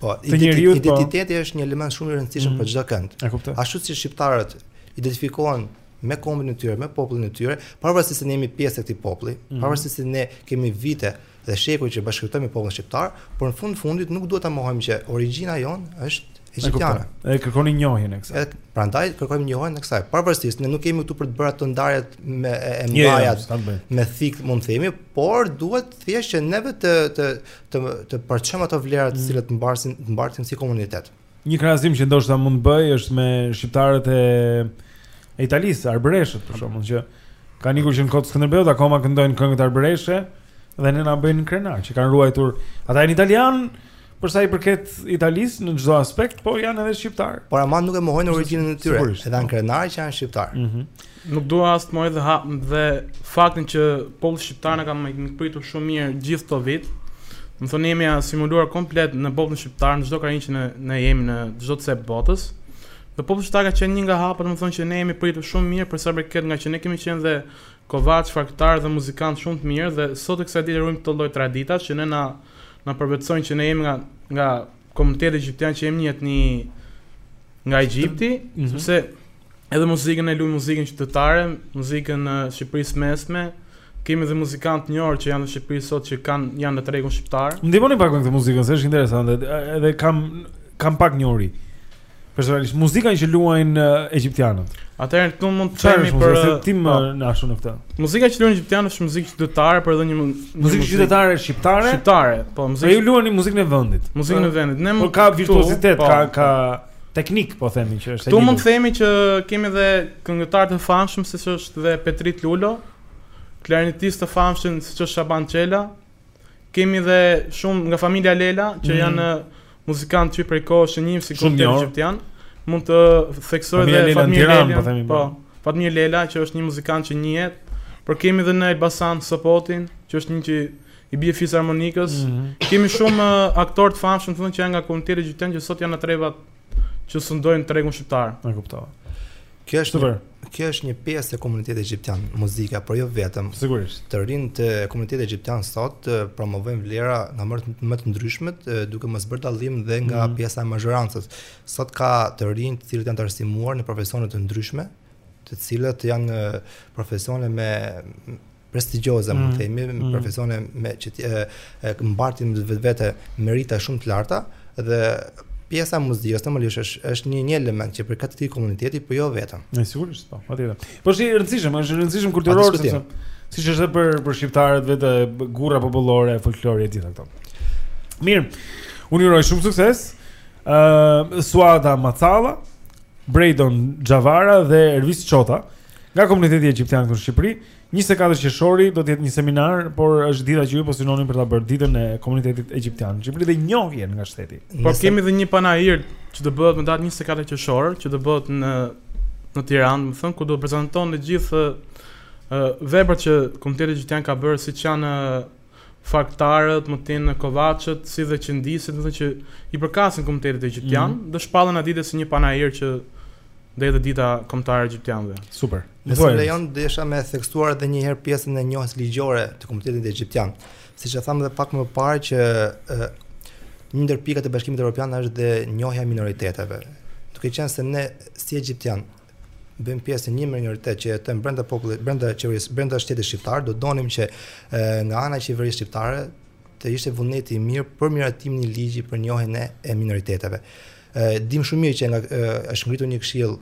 Po, të njeriut, po. identiteti është një element shumë i rëndësishëm mm. për çdo kënd. Ashtu si shqiptarët identifikohen me kombin e tyre, me popullin e tyre, pavarësisht se ne jemi pjesë e këtij populli, mm. pavarësisht se ne kemi vite dhe shekuj që bashkëjetojmë me popullin shqiptar, por në fund të fundit nuk duhet ta mohojmë që origjina jonë është egjiptiane. E kërkoni njohjen e kësaj. Prandaj kërkojmë njohjen e kësaj. Pavarësisht ne nuk jemi këtu për të bërë ato ndarjet e, e ndarjet me thikë, mund të themi, por duhet thjesht që neve të të të të përçojmë ato vlera të mm. cilat mbarsin mbartin si komunitet. Një krahasim që ndoshta mund të bëj është me shqiptarët e e Italisë, Arbëreshët për shembull që kanë ikur që në kohë të Skënderbeut akoma këndojnë këngët arbëreshe dhe ne na bëjnë krenarë që kanë ruajtur ata janë italianë për sa i përket Italisë në çdo aspekt, po janë edhe shqiptarë. Por ama nuk e mohojnë origjinën e tyre, edhe janë krenarë që janë shqiptarë. Mhm. Mm Nuk dua as të mohoj dhe dhe faktin që populli shqiptar na ka mikpritur shumë mirë gjithë këto vite. Domethënë jemi asimiluar komplet në popullin shqiptar, në çdo krahinë që ne, ne jemi në çdo cep të botës. Dhe populli shqiptar ka qenë një nga hapat, domethënë që ne jemi pritur shumë mirë për sa i përket ngaqë ne kemi qenë dhe kovaçë, farkëtarë dhe muzikantë shumë të mirë dhe sot e kësaj dite ruajmë këto lloj traditash që ne na na përvetësojnë që ne jemi nga nga komuniteti egjiptian që jemi një etni nga Egjipti, mm -hmm. sepse edhe muzikën e luajmë muzikën qytetare, muzikën e Shqipërisë së mesme, kemi dhe muzikantë të njohur që janë në Shqipëri sot që kanë, janë në tregun shqiptar. Më ndihmoni pak me këtë muzikën, se është interesante, edhe kam, kam pak njohuri. Personalisht, muzikën që luajnë uh, eh, egjiptianët. Atëherë këtu mund të themi për se ti më po. na ashtu në këtë. Muzika që luajnë egjiptianët është muzikë qytetare, por edhe një muzikë qytetare shqiptare. Shqiptare, po muzikë. Ju luani muzikën e vendit. Muzikën e vendit. Ne po, mund ka virtuozitet, po. ka ka teknik po themi që është. Ku mund të themi që kemi edhe këngëtar të famshëm siç është dhe Petrit Lulo, klarinetist të famshëm siç është Shaban Çela. Kemi edhe shumë nga familja Lela që mm. janë muzikantë që prej kohësh e njohim si egjiptian. Mund të theksoj dhe Fatmir Lela, po themi. Po. po. Fatmir Lela që është një muzikant që njihet, por kemi edhe në Elbasan Sopotin, që është një që i bie fisarmonikës. Mm -hmm. Kemi shumë uh, aktorë të famshëm domethënë që janë nga komuniteti egjiptian që sot janë në trevat që sundojnë tregun shqiptar. E kuptova. Kjo është super. Kjo është një pjesë e komunitetit egjiptian, muzika, por jo vetëm. Sigurisht. Të rinjtë e komunitetit egjiptian sot uh, promovojnë vlera nga më të ndryshmet, uh, duke mos bërë dallim dhe nga mm -hmm. pjesa e mazhorancës. Sot ka të rinj të cilët janë të arsimuar në profesione të ndryshme, të cilët janë profesione me prestigjioze, mm. mund të themi, mm. profesione më që mbartin në vetvete merita shumë të larta dhe pjesa e muzikës normalisht është është një një element që i përket këtij komuniteti, po jo vetëm. Në sigurisht, po, patjetër. Po është i rëndësishëm, është i rëndësishëm kulturor sepse siç është për për shqiptarët vetë gurra popullore, folklori e gjitha këto. Mirë. Unë uroj shumë sukses. Ë uh, Suada Macalla, Brajdon Xhavara dhe Ervis Çota. Nga komuniteti egjiptian këtu në Shqipëri, 24 qershori do të jetë një seminar, por është dita që ju po synoni për ta bërë ditën e komunitetit egjiptian në Shqipëri dhe njohjen nga shteti. Por kemi edhe një panair që do bëhet në datën 24 qershor, që do bëhet në në Tiranë, domethënë ku do prezantohen të gjithë uh, veprat që komuniteti egjiptian ka bërë siç janë uh, Farkëtarët domethënë kovaçët si dhe qëndisjet domethënë që i përkasin komunitetit egjiptian mm. do shpallen atë ditë si një panair që dhe edhe dita kombëtare e egjiptianëve. Super. Nëse më lejon desha me theksuar edhe një herë pjesën e njohjes ligjore të komunitetit egjiptian. Siç e thamë edhe pak më parë që e, një ndër pikat e Bashkimit Evropian është dhe njohja e minoriteteve. Duke qenë se ne si egjiptian bëjmë pjesë në një minoritet që jeton brenda popullit, brenda qeverisë, brenda shtetit shqiptar, do donim që nga ana e qeverisë shqiptare të ishte vullneti i mirë për miratimin e ligjit për njohjen e minoriteteve. Dim shumë mirë që nga është ngritur një këshill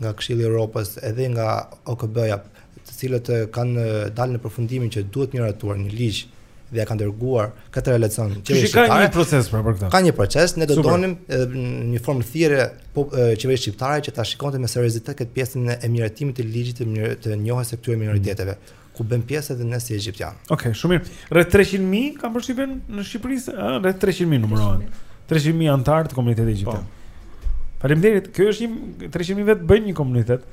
nga Këshilli i Evropës edhe nga OKB-ja të cilët kanë dalë në përfundimin që duhet miratuar një ligj dhe ia kanë dërguar këtë relacion qeverisë. Ka një proces pra për këtë. Ka një proces, ne do të donim një formë thirrje po qeverisë shqiptare që ta shikonte me seriozitet këtë pjesën e miratimit të ligjit të mirë të njohjes të këtyre minoriteteve ku bëjmë pjesë edhe ne si egjiptian. Okej, okay, shumë mirë. Rreth 300.000 kanë përshtypën në Shqipëri, ëh, rreth 300.000 numërohen. 300.000 anëtarë të komunitetit egjiptian. Po. Faleminderit. Ky është një 300.000 veta bëjnë një komunitet.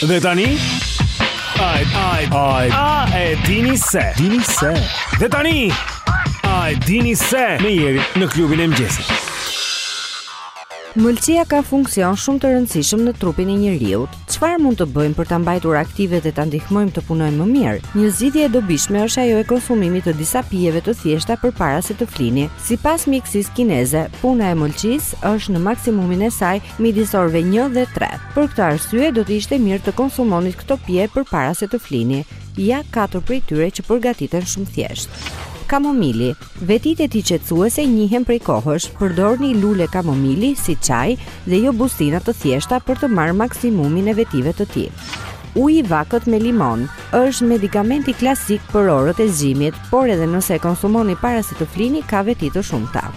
Dhe tani Ai ai ai a e dini se dini se Dhe tani ai dini se me Jerin në klubin e mëngjesit Mëlçia ka funksion shumë të rëndësishëm në trupin e njeriut Çfarë mund të bëjmë për ta mbajtur aktive dhe ta ndihmojmë të punojë më mirë? Një zgjidhje e dobishme është ajo e konsumimit të disa pijeve të thjeshta përpara se të flini. Sipas mjekësisë kineze, puna e mëlçisë është në maksimumin e saj midis orëve 1 dhe 3. Për këtë arsye do të ishte mirë të konsumonit këto pije përpara se të flini. Ja katër prej tyre që përgatiten shumë thjesht. Kamomili Vetitë e tij qetësuese njihen prej kohësh. Përdorni lule kamomili si çaj dhe jo bustina të thjeshta për të marrë maksimumin e vetive të tij. Uji i vakët me limon është medikamenti klasik për orët e zgjimit, por edhe nëse e konsumoni para se të flini ka veti të shumta.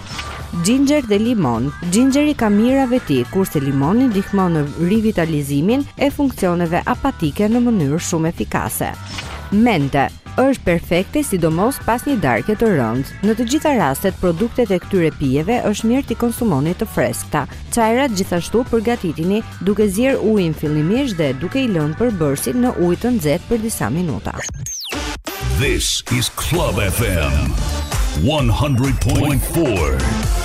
Xhinxher dhe limon. Xhinxheri ka mijëra veti, kurse limoni ndihmon në rivitalizimin e funksioneve hepatike në mënyrë shumë efikase. Mente. Është perfekte sidomos pas një darke të rëndë. Në të gjitha rastet, produktet e këtyre pijeve është mirë t'i konsumoni të freskëta. Çajrat gjithashtu përgatitini duke zier ujin fillimisht dhe duke i lënë përbërësit në ujë të nxehtë për disa minuta. This is Club FM 100.4.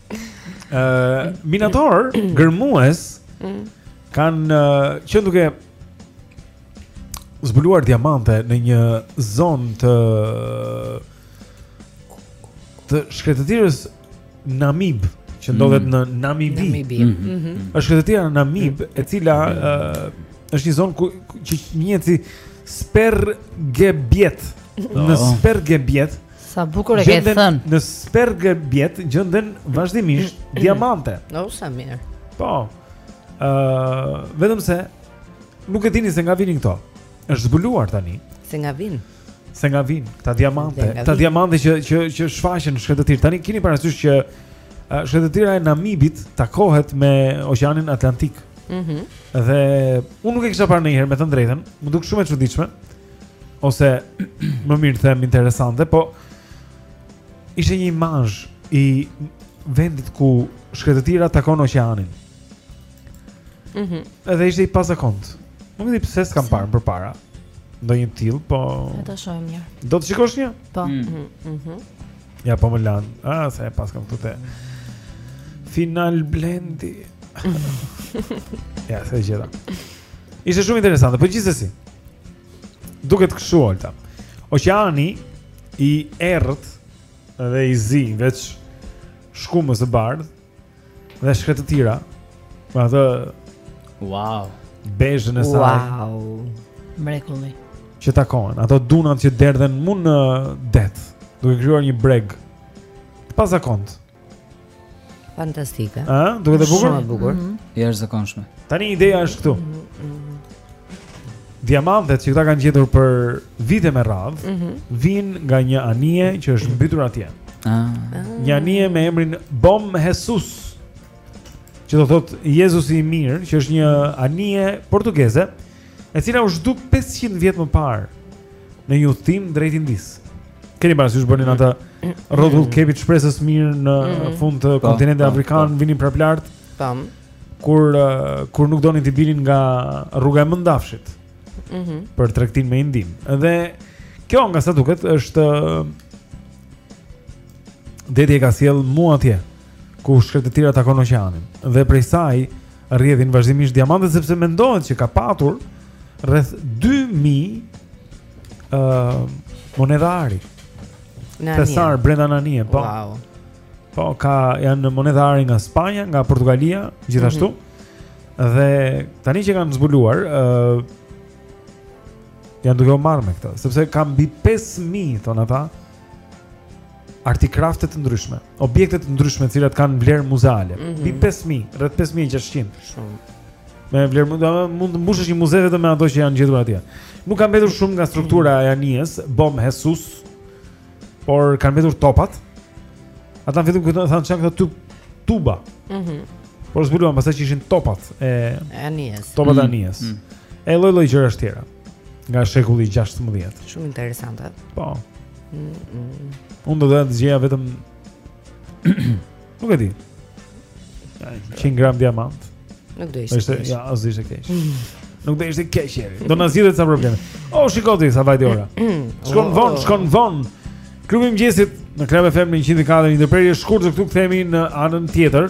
Ëh, minatorë, gërmues mm. kanë qenë duke zbuluar diamante në një zonë të të shkretëtirës Namib që ndodhet mm. në Namibi. Namibi. Mm -hmm. Mm -hmm. Është shkretëtira Namib, e cila uh, është një zonë ku që njihet si Spergebjet. Oh. Në Spergebjet. Sa bukur e ke thënë. Në Spergebjet gjenden vazhdimisht diamante. Jo, sa mirë. Po. Ëh, uh, vetëm se nuk e dini se nga vinin këto. Është zbuluar tani. Se nga vijnë. Se nga vijnë, këta diamante, këta diamante që që që shfaqen në shkretëtirë. Tani keni parasysh që uh, shkretëtira e Namibit takohet me Oqeanin Atlantik. Mhm. Mm dhe unë nuk e kisha parë ndonjëherë me thënë të drejtën, m'u duk shumë e çuditshme. ose më mirë them interesante, po ishte një imazh i vendit ku shkretëtira takon oqeanin. Mhm. Mm Edhe ishte i pazakontë. Nuk e di pse s'kam parë më përpara. Ndonjë të tillë, po Do të shohim një. Do të shikosh një? Po. Mm. Mhm. Mm mhm. Ja po më lan. Ah, sa e paskam këtu te. Final Blendi. ja, se e gjeta. Ishte shumë interesante, po gjithsesi. Duket kështu Olta. Oqeani i errët dhe i zi veç shkumës së bardhë dhe shkretëtira. Me atë wow, bezhën e saj. Wow. Mrekulli. Që takohen, ato dunat që derdhen mu në det, duke krijuar një breg. Të pazakont. Fantastike. Ëh, duket e bukur. Shumë e bukur. Mhm. Jashtëzakonshme. Tani ideja është këtu. Diamantet që këta kanë gjetur për vite me radhë, mm -hmm. vijnë nga një anije që është mbytur atje. Ah. Një anije me emrin Bom Jesus. Që do thotë Jezusi i mirë, që është një anije portugeze. e cila u zhduk 500 vjet më parë në një udhëtim drejt Indisë. Keni parasysh bënin atë rrotull mm. Kepit të Shpresës së Mirë në mm. fund të po, kontinentit po, afrikan, po. vinin prapë lart. Tam. Kur uh, kur nuk donin t'i binin nga rruga e mëndafshit. Mhm. Mm për tregtinë me Indinë. Dhe kjo nga ç'duket është deti e ka sjellë mu atje ku shkretëtira takon oqeanin dhe prej saj rrjedhin vazhdimisht diamantet sepse mendohet që ka patur rreth 2000 ë uh, monedha ari. Thesar brenda në anije, po. Wow. Po ka janë monedha ari nga Spanja, nga Portugalia, gjithashtu. Mm -hmm. Dhe tani që kanë zbuluar ë uh, janë duke u marrë me këtë, sepse ka mbi 5000 thonë ata. artefakte të ndryshme, objekte të ndryshme të cilat kanë vlerë muzeale. Mm -hmm. Mbi 5000, rreth 5600. Shumë. Me vlerë mund të mund të mbushësh një muze vetëm me ato që janë gjetur atje. Nuk ka mbetur shumë nga struktura e anijes, Bom Jesus, por kanë mbetur topat. Ata vetëm këto thanë ç'janë këto tub, tuba. Mhm. Mm por zbuluan pastaj që ishin topat e anijes. Topat e mm. anijes. Mm -hmm. E lloj lloj gjërash të tjera. nga shekulli i 16. Shumë interesante. Po. Mm -mm. Unë do të gjeja vetëm Nuk e di. Ja, 100 gram diamant. Nuk do ishte. Është ja, as ishte keq. Nuk do ishte keq. Do na zgjidhte ca probleme. Oh, shiko ti sa vajti ora. Shkoi vonë, oh. shkoi vonë. Klubi i Mëngjesit në Club FM 104 Ndërprerje e shkurtër këtu kthehemi në anën tjetër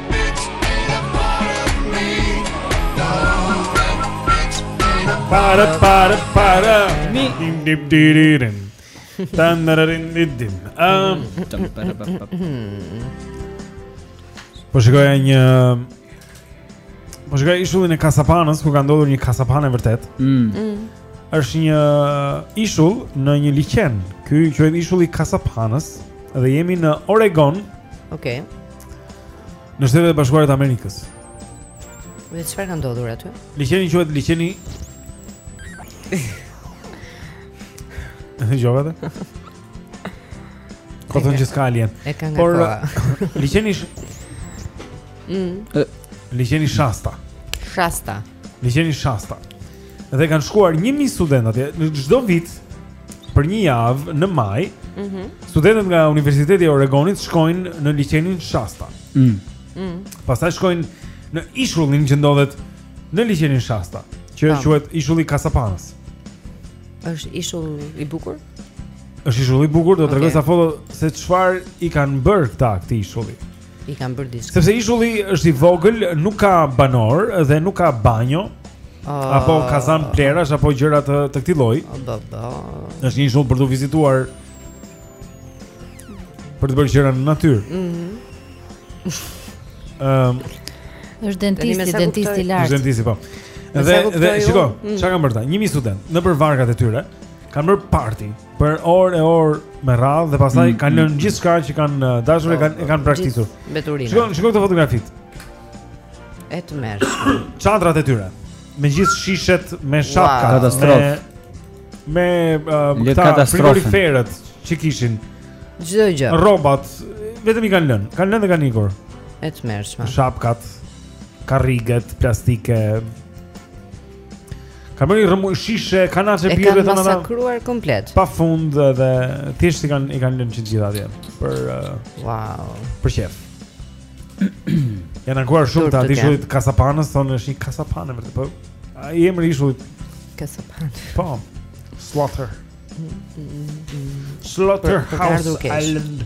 Para para para mi dim dim diririn tan diririn dim um Po shikoj një Po shikoj ishullin e Kasapanës ku ka ndodhur një Kasapanë vërtet. Ëh. Mm. Mm. Është një ishull në një liqen. Ky quhet ishulli i Kasapanës dhe jemi në Oregon. Okej. Okay. Në shtetet e bashkuara të Amerikës. Dhe çfarë ka ndodhur aty? Liqeni quhet liqeni. Dëgjova atë. Po ka që s'ka alien E ka nga Por, koha Liqeni sh... mm. Liqeni shasta Shasta Liqeni Shasta. Dhe kanë shkuar 1000 studentë atje në çdo vit për një javë në maj. Mhm. Mm studentët nga Universiteti i Oregonit shkojnë në liqenin Shasta. Mhm. Mm mm. Pastaj shkojnë në ishullin që ndodhet në liqenin Shasta, që Tam. quhet ishulli Kasapanës. Është ishull i bukur? Është ishull i bukur, do të okay. tregoj ca foto se çfarë i kanë bërë këta këtij ishulli. i kanë bërë diçka. Sepse ishulli është i vogël, nuk ka banorë dhe nuk ka banjo. Uh, apo kazan plehrash apo gjëra të të këtij lloji. Po, po. Është një ishull për t'u vizituar për të bërë gjëra në natyrë. Mhm. Mm Ëm um, është dentisti, dentisti i lartë. Është dentisti po. Dhe dhe shiko, çka kanë bërë këta? Një mijë studentë nëpër varkat e tyre kanë bërë party. për orë e orë me radhë dhe pastaj mm, kanë mm. lënë mm. gjithçka që kanë uh, dashur e po, kanë e kanë praktikisur. Mbeturina. Shikoji, shikoji këto fotografitë. E tmerrshme. Çadrat e tyre. Me gjithë shishet me shapka, wow. katastrofë. Me me uh, frigoriferët që kishin. Çdo gjë. Rrobat vetëm i kanë lënë. Kanë lënë dhe kanë ikur. E tmerrshme. Shapkat, karriget plastike, Ka bërë rrëmuj shishe, kanë ashe bjerë dhe të në dhe... E kanë masakruar komplet. Pa fund dhe thjesht i kanë kanë lënë të gjitha atje për... Uh, wow. Për qejf. Janë ankuar shumë të atij ishullit kasapanës, thonë është një kasapanë, vërtet, po... Ai emri i ishullit... Kasapanë. Po, Slaughter. Slaughter House Island. Slaughter House Island.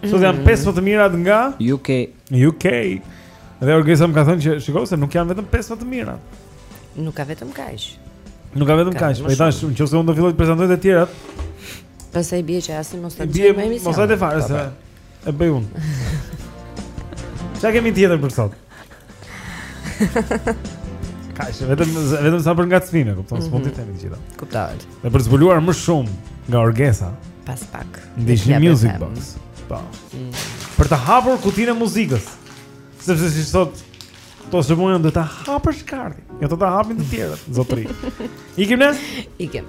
Sot janë 5 më të mirat nga UK. UK. Dhe Orgesa më ka thënë që shikoj se nuk janë vetëm 5 më të mira. Nuk ka vetëm kaq. Nuk ka vetëm kaq, po i thashë nëse unë do filloj të prezantoj të tjerat. Pastaj bie që as mos ta bëj më emisionin. Mos eja fare se e bëj unë. Ça kemi tjetër për sot? Ka që vetëm, vetëm sa për ngacmim e, kupton, s'mund të themi gjithë. Kuptohet. Dhe për të zbuluar më shumë nga orgesa. Pas pak. Ndiqni music box. Pa. Po. Mm. Për ta hapur kutinë e muzikës. Sepse siç thotë, po s'munde ta hapësh ka ardhur ti. Ja jo, do ta hapin të tjerët, zotri. Ikim ne? Ikim.